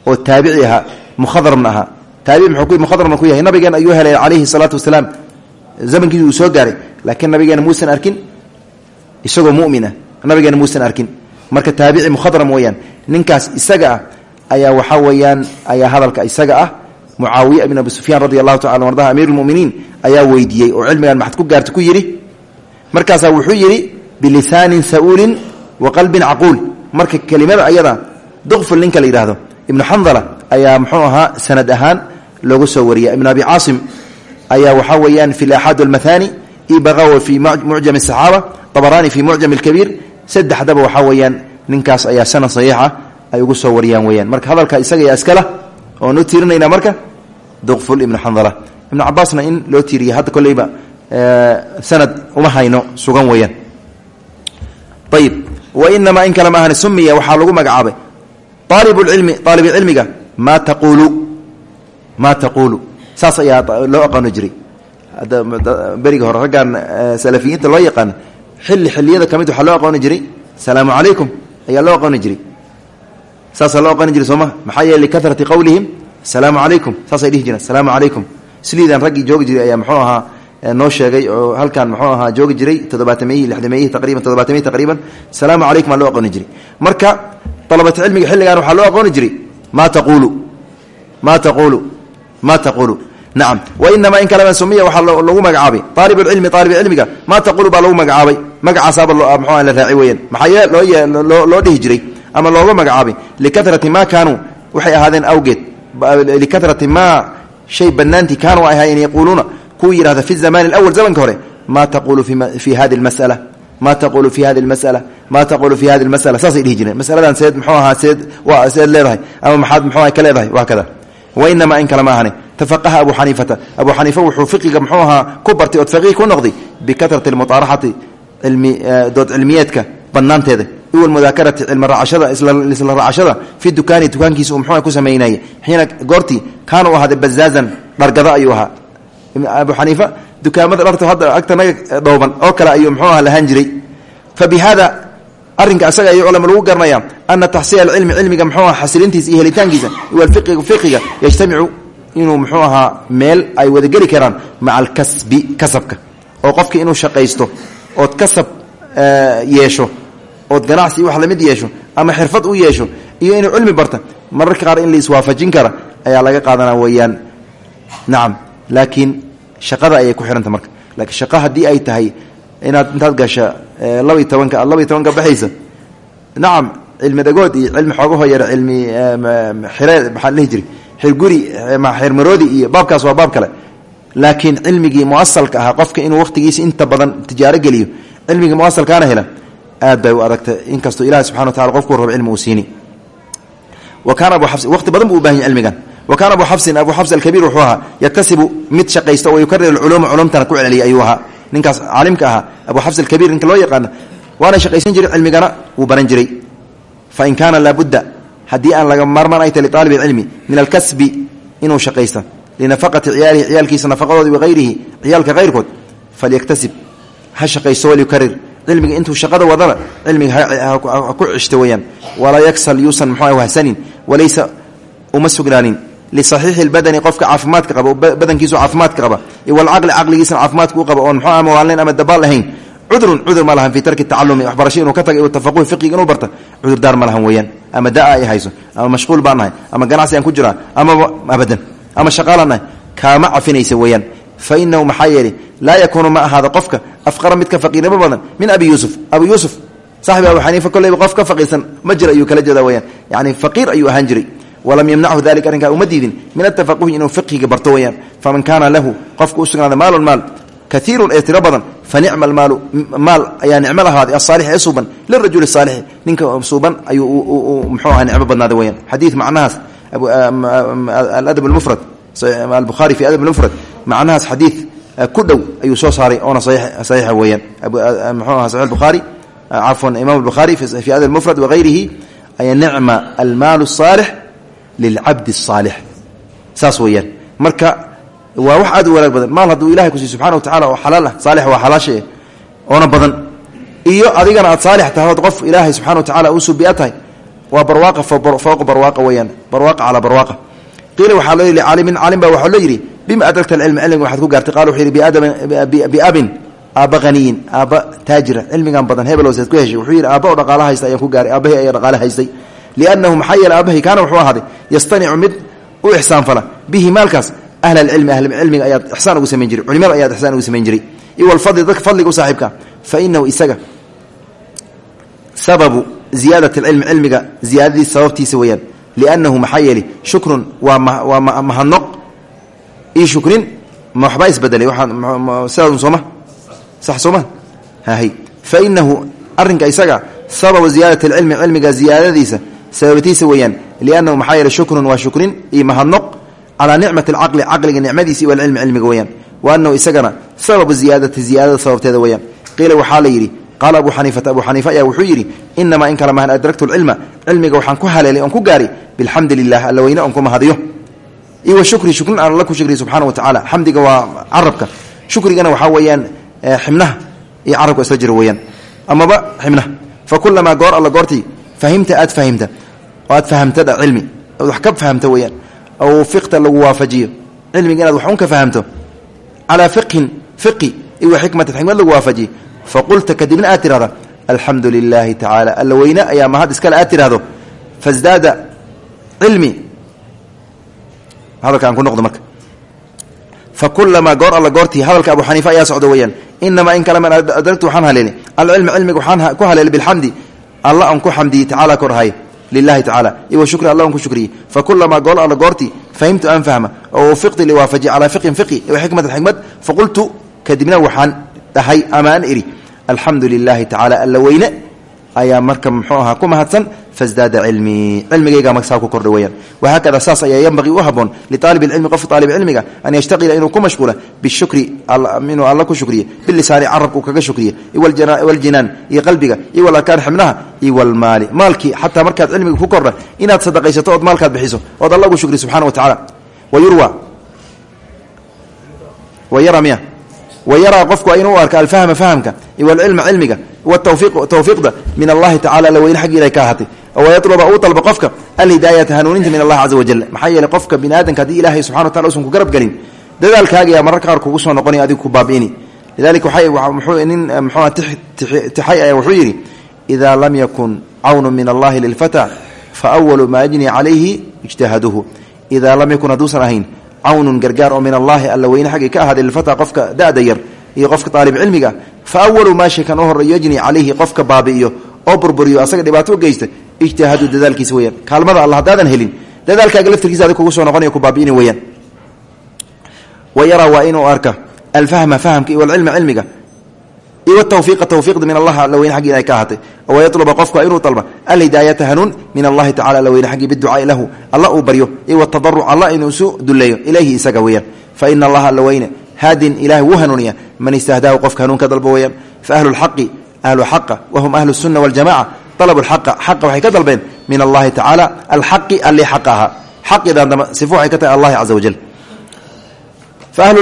oo taabici ahaa mukhadramna ahaa. Taabici muxuu mukhadramna ku yahay. Nabigeena ayuu helay calayhi salaatu wasalaam uu soo gaaray. Laakiin nabigeena muusan arkin isagoo mumin ah nabigeena muusan arkin. Marka taabici mukhadram weeyaan ninkaas isaga ah ayaa waxaa weeyaan ayaa hadalka isaga ah mucaawiya ibn abi sufyaan radi allahu tacala ardaha amiir lmuminiin ayaa weydiiyey oo cilmigan maxad ku gaarta ku yidhi? Markaasaa wuxuu yidhi bilisaanin sa'uulin wa qalbin caquul marka kelimada ayada duqful ninka la yidhaahdo ibnu xandala ayaa muxuu ahaa sanad ahaan loogu soo wariya ibnu abi caasim ayaa waxaa weeyaan fi laxaad almathani ibaqawa fi mucjam asaxaaba abaraani fi mucjam alkabiir saddexdaba waxaa weeyaan ninkaas ayaa sanad saxiixa ay ugu soo wariyaan weyaan marka hadalka isaga yaa iskala oonu tiirinaynaa marka duqful ibnu xandala ibnu cabaasna in loo tiiriya hadda koleyba sanad uma hayno sugan weeyaan. Ayib wainamaa in kale maahan sumiya waxaa lagu magacaabay. Aalibulcilmi aalibcilmiga maa taquulu maa taquulu saas ayaa loo aqooni jiray. Beriga hore raggan salafiyiinta loo yaqaano xilli xilliyada ka mid waxaa loo aqooni jiray? Salaamu calaykum ayaa loo aqooni jiray. Saasaa loo aqooni jiray sooma? Maxaa yeele likarati qowlihim asalaamu calaykum saasay dhihi jireen asalaamu calaykum sliidan raggii joogi jiray ayaa muxuu ahaa noo sheegay oo halkan muxuu ahaa joogi jiray toddobaatameeyihii lixdameeyihii taqriban toddobaatameeyihii taqriban asalaamu calaykum aa loo aqooni jiray. Marka dalabata cilmiga xilligan waxaa loo aqooni jiray. Maa taquulu? Maa taquulu? Maa taquulu naam wainama in kalama sumiya waxaa lagu magacaabay aalibulcilmi aalibcilmiga maa taqulu baa lagu magacaabay magacaasaba mxua la raaci weyaan maxaa loo dhihi jiray ama looga magacaabay likarati maa kaanuu waxay ahaadeen awgeed likarati maa shay banaantii kaanuu ahaayeen yaquuluuna kuwa yidhahda fi zamani اlawal zamanka hore maa taqulu fi hadi masala maa taqulu fi hadi masala maa taqulu fi hadi masala saasay dhihi jireen masladan seed mxuu ahaa seed seed leedahay ama maxaad mxu ka leedahay waa kada wainamaa in kale ma ahane tafaqaha abu xaniifata abu xaniifa wuxuu fiqiga mxuu ahaa ku bartay ood faqiih ku noqday bikarati اlmuطaaraxati dood cilmiyeedka banaanteeda iwalmudaakarati cilmi raacashada fi dukaani dukaankiisa uu mxuu ku samaynayay xiina goortii kaana u ahaaday bazaazan dhargado ayuu ahaa abu xaniifa dukaamada dharta hadda agtanaga dhooban oo kale ayuu hada arrinka asaga ayuu culama lagu garanaya ana taxsiila alcilmi cilmiga mxuu aha xasilintiisa iyo helitaankiisa fiqiga yajtamicu inuu mxuu ahaa meel ay wadageli karaan maca alkasbi kasabka. Oo qofki inuu shaqaysto ood kasab yeesho ood ganacsi wax la mid yeesho ama xirfad u yeesho iyo inuu cilmi barta mararka qaar in la iswaafajin kara ayaa laga qaadana weeyaan. Nacam laakiin shaqada ayay ku xihanta marka. Laakiin shaqa haddii ay tahay inaad intaad gasha laba iyo tobanka aad tobanka baxaysa. Nacam cilmi dhagood iyo cilmi xoogaho yar cilmi xiree maxaa dhihi jiri xirguri xirmaroodi iyo baabkaas waa baab kale. Laakiin cilmigii muasalka ahaa qofka inuu waqtigiisa inta badan tijaaro geliyo cilmigii muasalkaana hela aad bay u adagtay inkastoo ilahi subxana wa kaana abu xabsin waqti badan buu u baahan yahy cilmigan. Wa kaana abu xabsin abu xabs alkabiir wuxuu ahaa yaktasibu mid shaqaysta oo yukarir alculuuma culumtana ku celeliya ayuu ahaa ninkaas caalimka ahaa abu xabs alkabiir ninka loo yaqaana waana shaqaysan jiray cilmigana wuu baran jiray. Fain kaana laabudda haddii aan laga maarmaan ay tahay liaalib ilcilmi min alkasbi inuu shaqaysta linafaqati ciyaalihi ciyaalkiisa nafaqadoodi wahayrihi ciyaalka hayrkood falyaktasib ha shaqaysto walyukarir cilmiga intuu shaqada wadana cilmiga ha ku cishta weyaan walaa yaksal yuusan mxu wahsanin walaysa uma sugnaanin lisaxiixi lbadani qofka caafimaadka qaba badankiisu caafimaadka qaba walcaqli caqligiisana caafimaadka u qaba oon mxuu mawaalnayn ama dabaal ahayn cudrun cudur ma lahan fii tarki tacalumi waxbarasho inuu ka taga tafaquhi fiqiga inuu barta cudurdaar ma lahan weeyaan ama daa ay hayso ama mashquul baan nahay ama ganacsi aan ku jiraa amaba abadan ama shaqaalaan nahay kaama cafinaysa weeyaan fa inahu maxaa yeelay laa yakuunu ma ahaada qofka afqara mid ka faqiirnimo badan min abi yuusuf abu yuusuf saaxibi abu xaniifa kolleyba qof ka faqiirsan ma jira ayuu walam yamnachu dalika arrinkaa uma diidin. Min atafaquhi inuu fiqhiga barto weyaan. Faman kaana lahu qofka u sugnaada maalun maal kaiirun ee tiro badan fa nicma almaalu maal ayaa nicmo lahaaday asaalix ee suuban lirajuli saalixi ninka suuban ayuu mxuu aha nicmo badnaaday weyaan. Xadiid macnahaas aladab almufrad albuhaari fi adab almufrad macnahaas xadiid ku dhow ayuu soo saaray oona saxiixa weeyaan mxuu aha saxix bukhaari cafwan imam albukhaari fi adab almufrad wagayrihi ay nicma almaalu الsaalix lilcabdi الsaalix saas weeyaan marka waa wax aad u wanaag badan maal hadduu ilahay ku siiy subxana wa tacala oo xalaal ah iyo adigana aad tahay qof ilaahay subxana wa tacala uu subiya tahay waa barwaaqa fowqa barwaaqa weeyaan barwaaqa calaa barwaaqa qiila waxaa loo yidhi caalimin caalim baa waxaa loo yidhi bima adragta alcilma cilmiga waxaad ku gaartay qala wuxuu yidhi biabin aabba haniyin aabba taajira cilmigan badan hebelowseed ku heshay wuxuu yidhi aabba oo dhaqaala haysta ku gaaray aabbahay ayaa haystay liannahu maxaa yeele aabbahay kaana wuxuu ahaaday yastanicu mid u ixsaanfala bihi maalkaas ahl alcilmi ahlcilmiga ayaad ixsaan ugu samayn jiray culimada ayaad ixsaan ugu samayn jiray iwalfadli dadka fadliga u saaxiibka fa inahu isaga sababu ziyaadat alcilmi cilmiga ziyaadadiisa sababtiisa weeyaan liannahu maxaa yeeli shukrun waa waa mahadnoq io shukrin ma waxbaa isbedelay waaa sidaadun sooma sax sooma hahay fa inahu arrinka sababtiisa weeyaan liannahu maxaa yeele shukrun waa shukrin iyo mahadnoq calaa nicmati alcaqli caqliga nicmadiisi walcilmi cilmiga weeyaan. Wa anahu isagana sababu ziyaadati ziyaadada sababteeda weeyaan. Qiila waxaa la yidhi qaala abu xaniifata abu xaniifa ayaa wuxuu yidhi inamaa in kale mahan adragtu lcilma cilmiga waxaan ku haleelay oon ku gaari bilxamdi lilah alla ku mahadiyo. Iyo wa shukri shukrin aan alla ku subxana wa tacala xamdiga waa carabka. Shukrigana waxaa weeyaan xibnaha iyo carabka isla jira weeyaan. Amaba xibnaha fa kulamaa goor alla goortii fahimta aad fahimta oo aad cilmi. Oad wax ka fahamta weeyaan. Aw fiqta lagu waafajiyo. Cilmiga inaad wax un ka fahamto. Calaa fiqhin fiqi iyo wa xikmatin xikmad lagu waafajiyo. Faqulta kadibna aad tirahda alxamdu lilaahi tacaala. Alla weyne ayaa mahad iskale aad tirahdo ku noqdo marka. Fa kulamaa goor alla goortii hadalka abu xaniifa ayaa socdo weeyaan. Inamaa in kale man adragtu waxaan haleelay. Alcilma cilmiga waxaan ku haleelay bilxamdi. Alla aan ku xamdiyey tacala korahay lilahi tacala iyo wa shukri alla aan ku shukriyey fa kulamaa goor alla goortii fahimtu aan fahma oo ufiqti liwaafaji calaa fiqhin fiqi wa xikmatan xikmad faqultu kadibna waxaan dhahay ama aan idhi alxamdu lilaahi tacaala alla weyne ayaa marka muxuu ahaa ku mahadsan fasdaada cilmii cilmigayga marsaa ku kordha weyaan wahaakada saas ayaa yanbaqii u haboon liaalib ilcilmi qofka aalib cilmiga an yashtaqila inuu ku mashquula bishukri inuu alla ku shukriye bilisaani carabka uu kaga shukriye waljinaan iyo qalbiga iyo walarkaan xibnaha iyo walmaali maalkii xataa markaad cilmiga ku kordha inaad sadaqaysato ood maalkaad bixiso ood alla ugu shukriy subxana wa tacala wayurwa wayara miya. Wayaraa qofku waa inuu arka alfahma fahamka walcilma cilmiga watawfiiqda min allahi tacala alla weyne xaggi ilahay ka ahaatay wayatluba uu dalba qofka alhidaayata hanuuninta min allahi caza wajal maxaa yeeley qofka bini aadamka haddii ilaahay subxana wa tacala usan ku garab gelin dadaalkaagiyaa mararka qaar kugu soo noqonaya adigu ku baabi'ini lidalika muxuu nin muxuu tixay ayaa wuxuu yidhi idaa lam yakun cawnu min allahi lilfata fa awalu maa yajni calayhi ijtihaduhu idaa lam yakun hadduusan ahayn cawnun gargaar oo min allaahi alla weyne xaggii ka ahaaday lilfata qofka da'da yar iyo qofka aalib cilmiga fa awalu maa shay kan u yajni calayhi qofka baabi'iyo oo burburiyo asaga dhibaato geysta ijtihaadu dadaalkiisa weyaan kaalmada alla haddaadan helin dadaalkaaga laftirkiisa adig kugu soo noqonaya ku baabi'ini weyaan wa yaraa waa inuu arka alfahma fahamka iyo walcilma cilmiga iyo wtawfiiqa tawfiiqda min allah alla weyne xaggi ka ahaatay. Oo yatluba qofka inuu dalba alhidaayata hanuun min allahi tacala alla weyne xaggii biducaai lahu alla uu iyo watadaruc alla inuu isu duleeyo ilayhi isaga weyaan fa ina allaha alla weyne haadin ilahay wuu hanuuniya man istahdaahu qofka hanuun ka dalba weyaan fa ahlu lxaqi ahlu xaqa wahum ahlu sunna waljamaca dalabu lxaqa xaqa waxay ka dalbeen min allahi tacaala alxaqi alli xaqa ahaa xaqidan damba sifo waxay ka tahay allahi caza wajal faahlu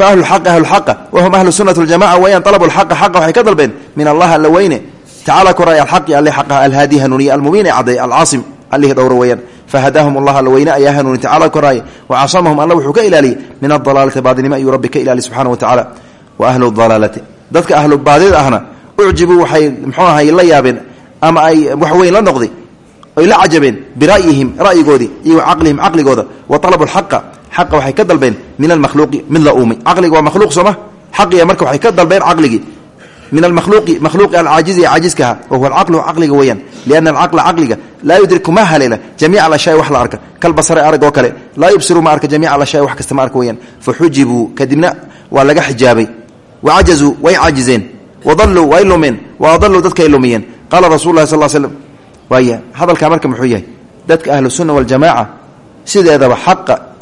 faahlu xaqi ahlu xaqa wahum ahlu sunati ljamaca weyaan alabu lxaqa xaqa waxay ka dalbeen min allahi alla weyne. Tacala koray alxaqi alli xaqaha alhaadi hanuuniye almubiin ee cadday alcaasim allihii dhowro weyaan fahadaahum allah alla weyne ayaa hanuuni tacala koraaya wacasamahum alla wuxuu ka ilaaliyey min adalaalati baadinimo ayuu rabbi ka ilaaliy subxana wa tacaala. Wa ahlu dalaalati dadka ahlu baadida ahna ucjibuu waxay mxuu ahay la yaabeen ama ay wax weyn la noqday oy la cajabeen bira'yihim ra'yigoodii iyo wa caqlihim wa alabu lxaqa xaqa waxay ka dalbeen min almakhluuqi mid la uumay caqliga waa makhluuq sooma xaqiya marka waxay ka dalbeen caqligii min almakhluuqi makhluuqi alcaajizi ee caajiskaha wa huwa alcaqlu caqliga weeyaan liana alcaqla caqliga laa yudriku ma haleela jamiica alashaai wax la arka kalbasare arag oo kale laa yubsiru ma arka jamiica alashaai wax kasta ma arka weyaan fa xujibuu kadibna waa laga xijaabay wa cajazuu way caajizeen wadalluu way lumeen wa adalluu dadkaay lumiyeen qaala rasul lahi sal slm waaya hadalkaa marka muxuu yahay dadka ahlu sunna waljamaaca sideedaba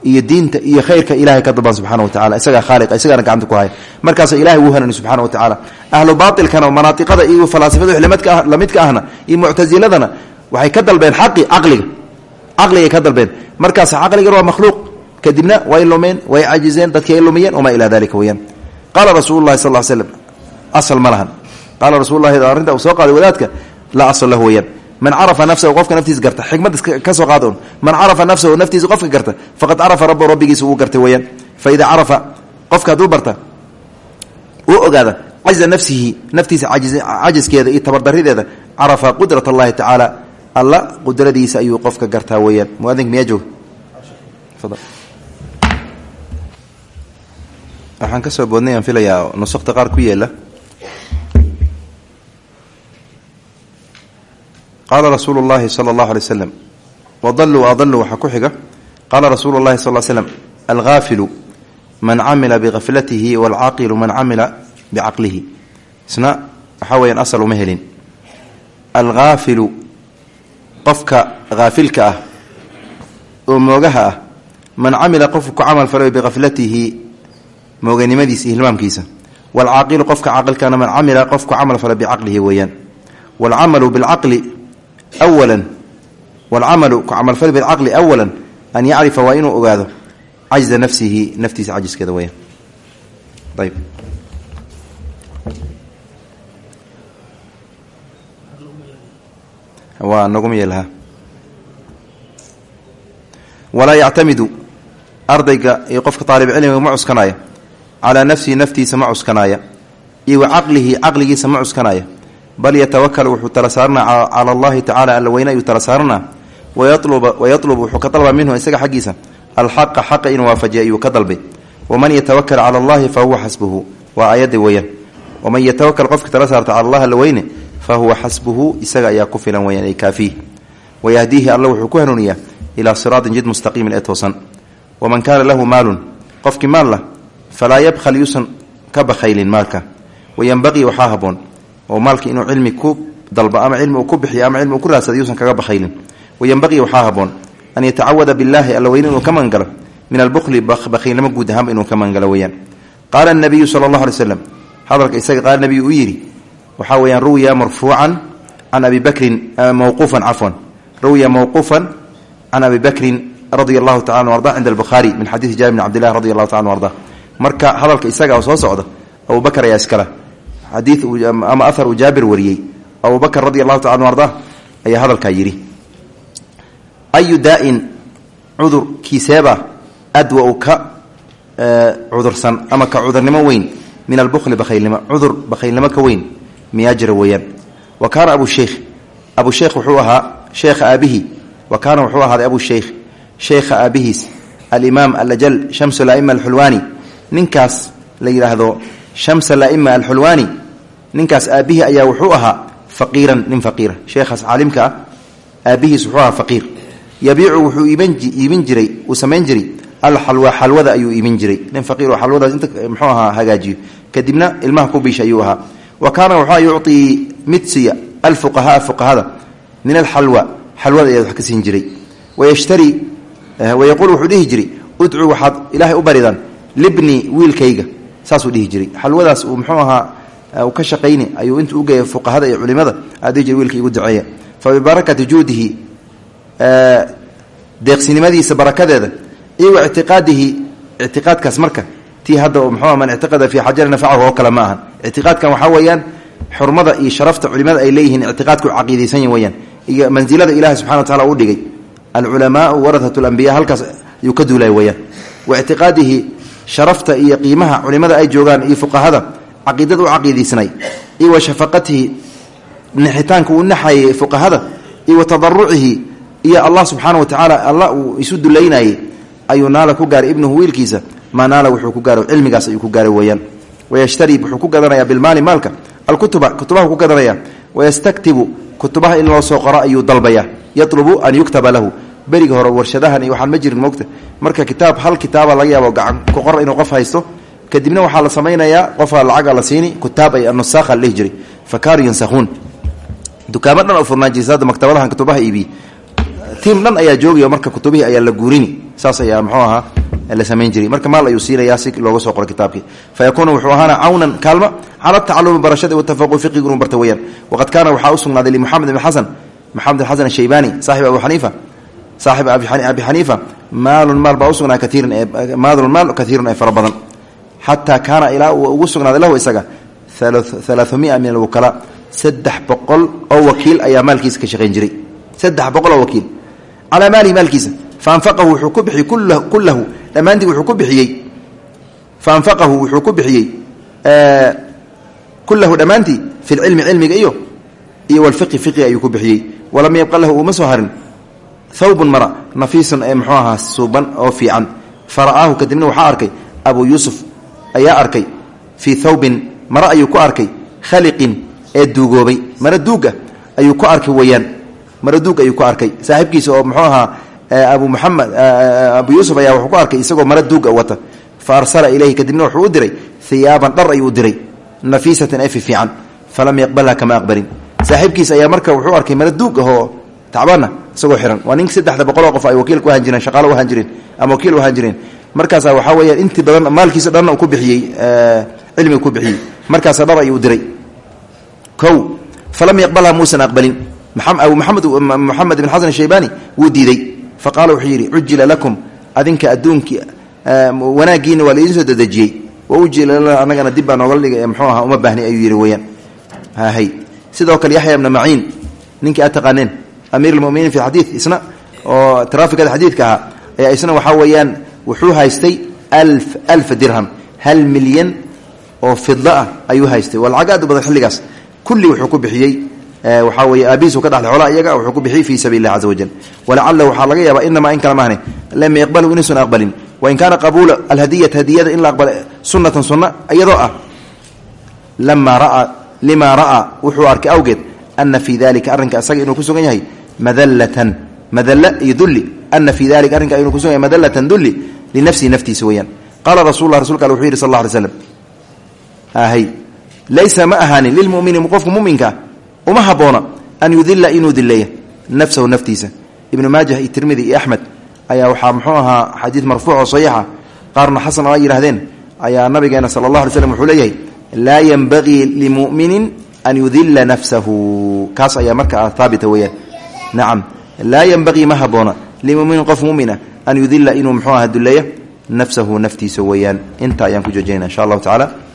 iyo diinta iyo khayrka ilahay ka dalban subxana wa tacala isagaa khaaliqa isagaana gacanta ku haya. Markaasa ilahay wuu hanani subxana wa tacaala ahlu baailkana manaatiqada iyo falaasifada lamidka ahna iyo muctasiladana waxay ka dalbeen xaqi caqliga. Caqligay ka dalbeen. Markaas caqligan waa makhluuq. Kadibna way lumeen way cajizeen dadkii ay lumiyeen wamaa ilaa dalika weyaan qaala rasuulu lahi sal slm asal ma lahan. Qaala rasul soo qaaday wadaadka laa asal lahu weyaan man carafa nafsahu qofka naftiisa garta xikmad ka soo qaada un man carafa nafsahu naftiisa qofka garta faqad carafa rabbahu rabbigiisa wuu gartay weyaan fa idaa carafa qofka hadduu barta uu ogaada cajiza nafsihi naftiisa cajiskeeda iyo tabardarideeda carafa qudrat allahi tacaala alla qudradiisa ayuu qofka gartaa weyaan muadink miyaa jooga? Waxaan ka soo boodnay aan filayaa nusakta qaar qaala rasuulu llahi sala allahu alay waslam wadaluu adaluu waxaa ku xiga qaala rasuulu llahi sal slm alghaafilu man camila bikaflatihi waalcaaqilu man camila bicaqlihi isna waxaa weyaan asal uma helin alghaafilu qofka haafilka ah oo moogaha ah man camila qofku ku camal falay bikaflatihi mooganimadiisa iyo hilmaamkiisa waalcaaqilu qofka caaqilkana man camila qofku camal falay bicaqlihi walan waalcamalu ku camalfal bilcaqli awalan an yacrifa waa inuu ogaado cajza nafsihi naftiisa cajiskeeda weyaan ayb waa naguma yeelha walaa yactamidu ardayga iyo qofka aalibcilmiga ma cuskanaya calaa nafsihi naftiisa ma cuskanaya iyo wa caqlihi caqligiisa ma cuskanaya bal yatawakal wuxuu tala saaranaa cala allahi tacala alla weyne ayuu tala saaranaa wayalub wuxuu ka dalba minhu isaga xaggiisa. Alxaqa xaqa inuu waafajiya ayuu ka dalbay. Waman yatawakal cala allahi fa huwa xasbuhu. Waa aayadda weeyaan. Waman yatawakal qofka tala saarta cala allah alla weyne fa huwa xasbuhu isaga ayaa ku filan weyaan ay kaafiih wayahdiihi wuxuu ku hanuuniyaa ilaa siraatin jid mustaqiimin ee toosan. Waman kaana lahu maalun qofkii maal lah falaa yabkhal yuusan ka bakhaylin maalka. Wayanbaqii waxaa haboon oo maalka inuu cilmi ku dalbo ama cilmi uu ku bixiyo ama cilmi uu ku raadsada yuusan kaga bakhaylin. Wayanbaqii waxaa haboon an yatacawada billaahi alla inuu ka magangalo min albukli bakhiilnimo guud ahaanba inuu ka magangalo weyaan qaala nabiyu sala alay slam hadalka isaga qaala nabiyu uu yidhi waxaa weyaan ruwiya marfuucan can abi bakrin mawquufan cafwan ruwiya mawquufan can abi bakrin radia allahu tacala arda cinda albukhaari min xadiidi jaabir bn cabdillahi radi allahu taala arda. Marka hadalka isaga oo soo socda abubakar ayaa iskale xadii ama ahar uu jaabir wariyey. Abubakr radi allahu taala anu arda ayaa hadalkaa yidhi ayu daain cudurkiiseeba adwa u ka cudursan ama ka cudurnimo weyn min albukli bakhaylnimo cudur bakhaylnimo ka weyn miyaa jira weeyaan. Wa kaana abu sheikh abu sheikh wuxuu ahaa sheekha aabihi wa kaana wuxuu ahaaday abu sheikh sheekha aabihiis alimaam alajal shams laima alxulwaani ninkaas la yidhaahdo shams laima alxulwaani ninkaas aabihii ayaa wuxuu ahaa faqiiran nin faqiira sheekhaas caalimka ah aabihiis wuxuu ahaa faqiir. Yabiicu wuxuu iibin jiray uu samayn jiray. Alxalwa xalwada ayuu iibin jiray. Nin faqiir oo xalwadaas inta muxuu ahaa hagaajiyo. Kadibna ilmaha ku biisha ayuu ahaa. Wa kaana wuxuu yucطii mid siiya alfuqahaa fuqahada. Min alxalwa xalwada ayaa wax ka siin jiray. Wayashtari wayaquul wuxuu dhihi jiray udcuu waxaad ilaahay u libni wiilkayga saasuu dhihi jiray. Xalwadaas uu muxuu ahaa ka shaqayni ayuu intuu ugeeya fuqahada iyo culimada aadhihi jira wiilka igu duceeya. Fa bibarakati juudihi deeqsinimadiisa barakadeeda iyo wa ictiqaadihi ictiqaadkaas marka tii hadda mxuu man ictiqada fii xajari nafacahu oo kale ma ahan. Ictiqaadkan waxaa weeyaan xurmada iyo sharafta culimada ay leeyihiin ictiqaadku caqiidaysan y weyaan iyo mansilada ilahi subxana wa tacala u dhigay. Alculamaau warahat lambiya halkaas ayuu ka duulay weyaan wa ictiqaadihi sharafta iyo qiimaha culimada ay joogaan iyo fuqahada caqiidada u caqiidaysnay iyo wa shafaqatihi nixitaanka uu naxayay fuqahada iyo wa iyo allah subxaana wa tacaala alla uu isu dulaynayey ayuu naala ku gaaray ibnuhu wiilkiisa maa naala wuxuu ku gaaro cilmigaas ayuu ku gaaray weyaan wayashtari wuxuu ku gadanayaa bilmaali maalka alkutuba kutubaha ku gadanaya wayastaktibu kutubaha in loo soo qoro ayuu dalbaya yatlubu an yuktaba lahu beriga hore warshadahan waxaan ma jirin moogta marka kitaab hal kitaaba laga yaabo gacan ku qor inuu qof haysto. Kadibna waxaa la samaynayaa qofa lacaga la siini kutaab ay anusaakha la jiray fakaaru yansakhuun dukaamo oo furnaanjisaada maktabadahan kutubaha iibiye tiim dhan ayaa joogayo marka kutubihii ayaa la guurini. Saas ayaa muxuu ahaa la samayn jiray. Marka maal ayuu siinayaa si looga soo qoro kitaabkii. Fa yakuunu wuxuu ahaana cawnan kaalma. Cala tacalumi barashada watafaqu fiqigu inuu barta weyaan waqad kaana waxaa u sugnaaday limuxamed ibn xasan maxamed ibn xasan ashaybaani saaxib abu xaniifa saaxib abi xaniifa maalun maal baa usugnaa kaiiran ee maalun maal kaiirun ee fara badan. Xataa kaana ilaa uu ugu sugnaaday lahu isaga alaaumia min alwukala. Saddex boqol oo wakiil ayaa maalkiisa ka shaqayn jiray. Saddex boqol oo wakiil. Calaa maalihi maalkiisa. Faanfaqahu wuxuu ku bixiyey kullahu dhammaantii wuxuu ku bixiyey. Faanfaqahu wuxuu ku bixiyey kullahu dhammaantii fi lcilmi cilmiga iyo iyo walfiqi fiqi ayuu ku bixiyey. Walam yabqa lahu soo harin thawbun mara nafiisun ee muxuu ahaa suuban oo fiican. Fara'aahu kadibna waxaa arkay abuu yuusuf ayaa arkay fii thawbin mara ayuu ku arkay khaliqin ee duugoobay. Mara duuga ayuu ku arkay weeyaan maraduug ayuu ku arkay. Saaxiibkiisa oo muxuu ahaa abu muamed abu yuusuf ayaa wuxuu ku arkay isagoo mara duuga wata. Fa arsala ilayhi kadibna wuxuu u diray hiyaaban dhar ayuu u diray nafiisatan efi fiican. Falam yaqbalha kama aqbalin. Saaxiibkiis ayaa marka wuxuu arkay mara duug ahoo isagoo xiran. Waa nin saddexda boqoloo qof ay wakiil ku ahaan jireen shaqaalo uhaan jireen ama wakiil ahaan jireen. Markaasaa waxaa weyaan intii badan maalkiisa dhanna uu ku bixiyey cilmiga ku bixiyey. Markaasa dhar ayuu diray. O falam yaqbalha muusan aqbalin. Abu maamed moxamed ibn xasan shaybani wuu diiday. Yidhi cujila lakum adinka adduunkii wanaagiina waa laidiin soo dedejiyey. Wa ujila anagana dib baa noogala dhigay uma baahni ayuu yidhi weyaan hay sidoo kale yaxya ibna maciin ninkii aad amiir lmuminiin fi xadiid isna oo traafikada xadiidka ahaa ayaa isna waxaa weeyaan wuxuu haystay alf alfa dirham hal milyan oo fidlo ah ayuu haystay. Waa lacag aad u badan xilligaas kulli wuxuu ku bixiyey waxaa weeye aabihiisu ka dhaxlay xoolaha iyaga wuxuu ku bixiyey fii sabiili illahi caza wajal. Walacala waxaa laga yaabaa inamaa in kale maahne lam yaqbalhu inuusan aqbalin. Wain kaana qabuula alhadiyata hadiyada in la aqbala sunnatan sunna iyadoo ah lama raa lima ra'aa wuxuu arkay awgeed ana fii dalika arrinka isaga inuu ku sugan yahay madallatan madalla iyo dulli ana fii dalika arrinka inuu kusugan yahay madallatan dulli linafsihi naftiisa weeyaan qaala rasul lah rasulka al wuxuu yidhi sal alla alay slam hay laysa ma ahaanin lilmumini qofka muminkaa uma haboona an yudila inuu dileeya nafsahu naftiisa ibnu maajah iyo tirmidi iyo axmed ayaa waxaa muxuu ahaa xadiid marfuuc oo saxiixa qaarna xasan a yidhahdeen ayaa nabigeena sala allah alay slam wuxuu an yudila nafsahu kaas ayaa marka haabita weyaan nacam laa yenbagii ma haboona limuminin qof mumina an yudila inuu muxuu aha duleeya nafsahu naftiisa weeyaan inta ayaan ku joojinayna insha allahu tacala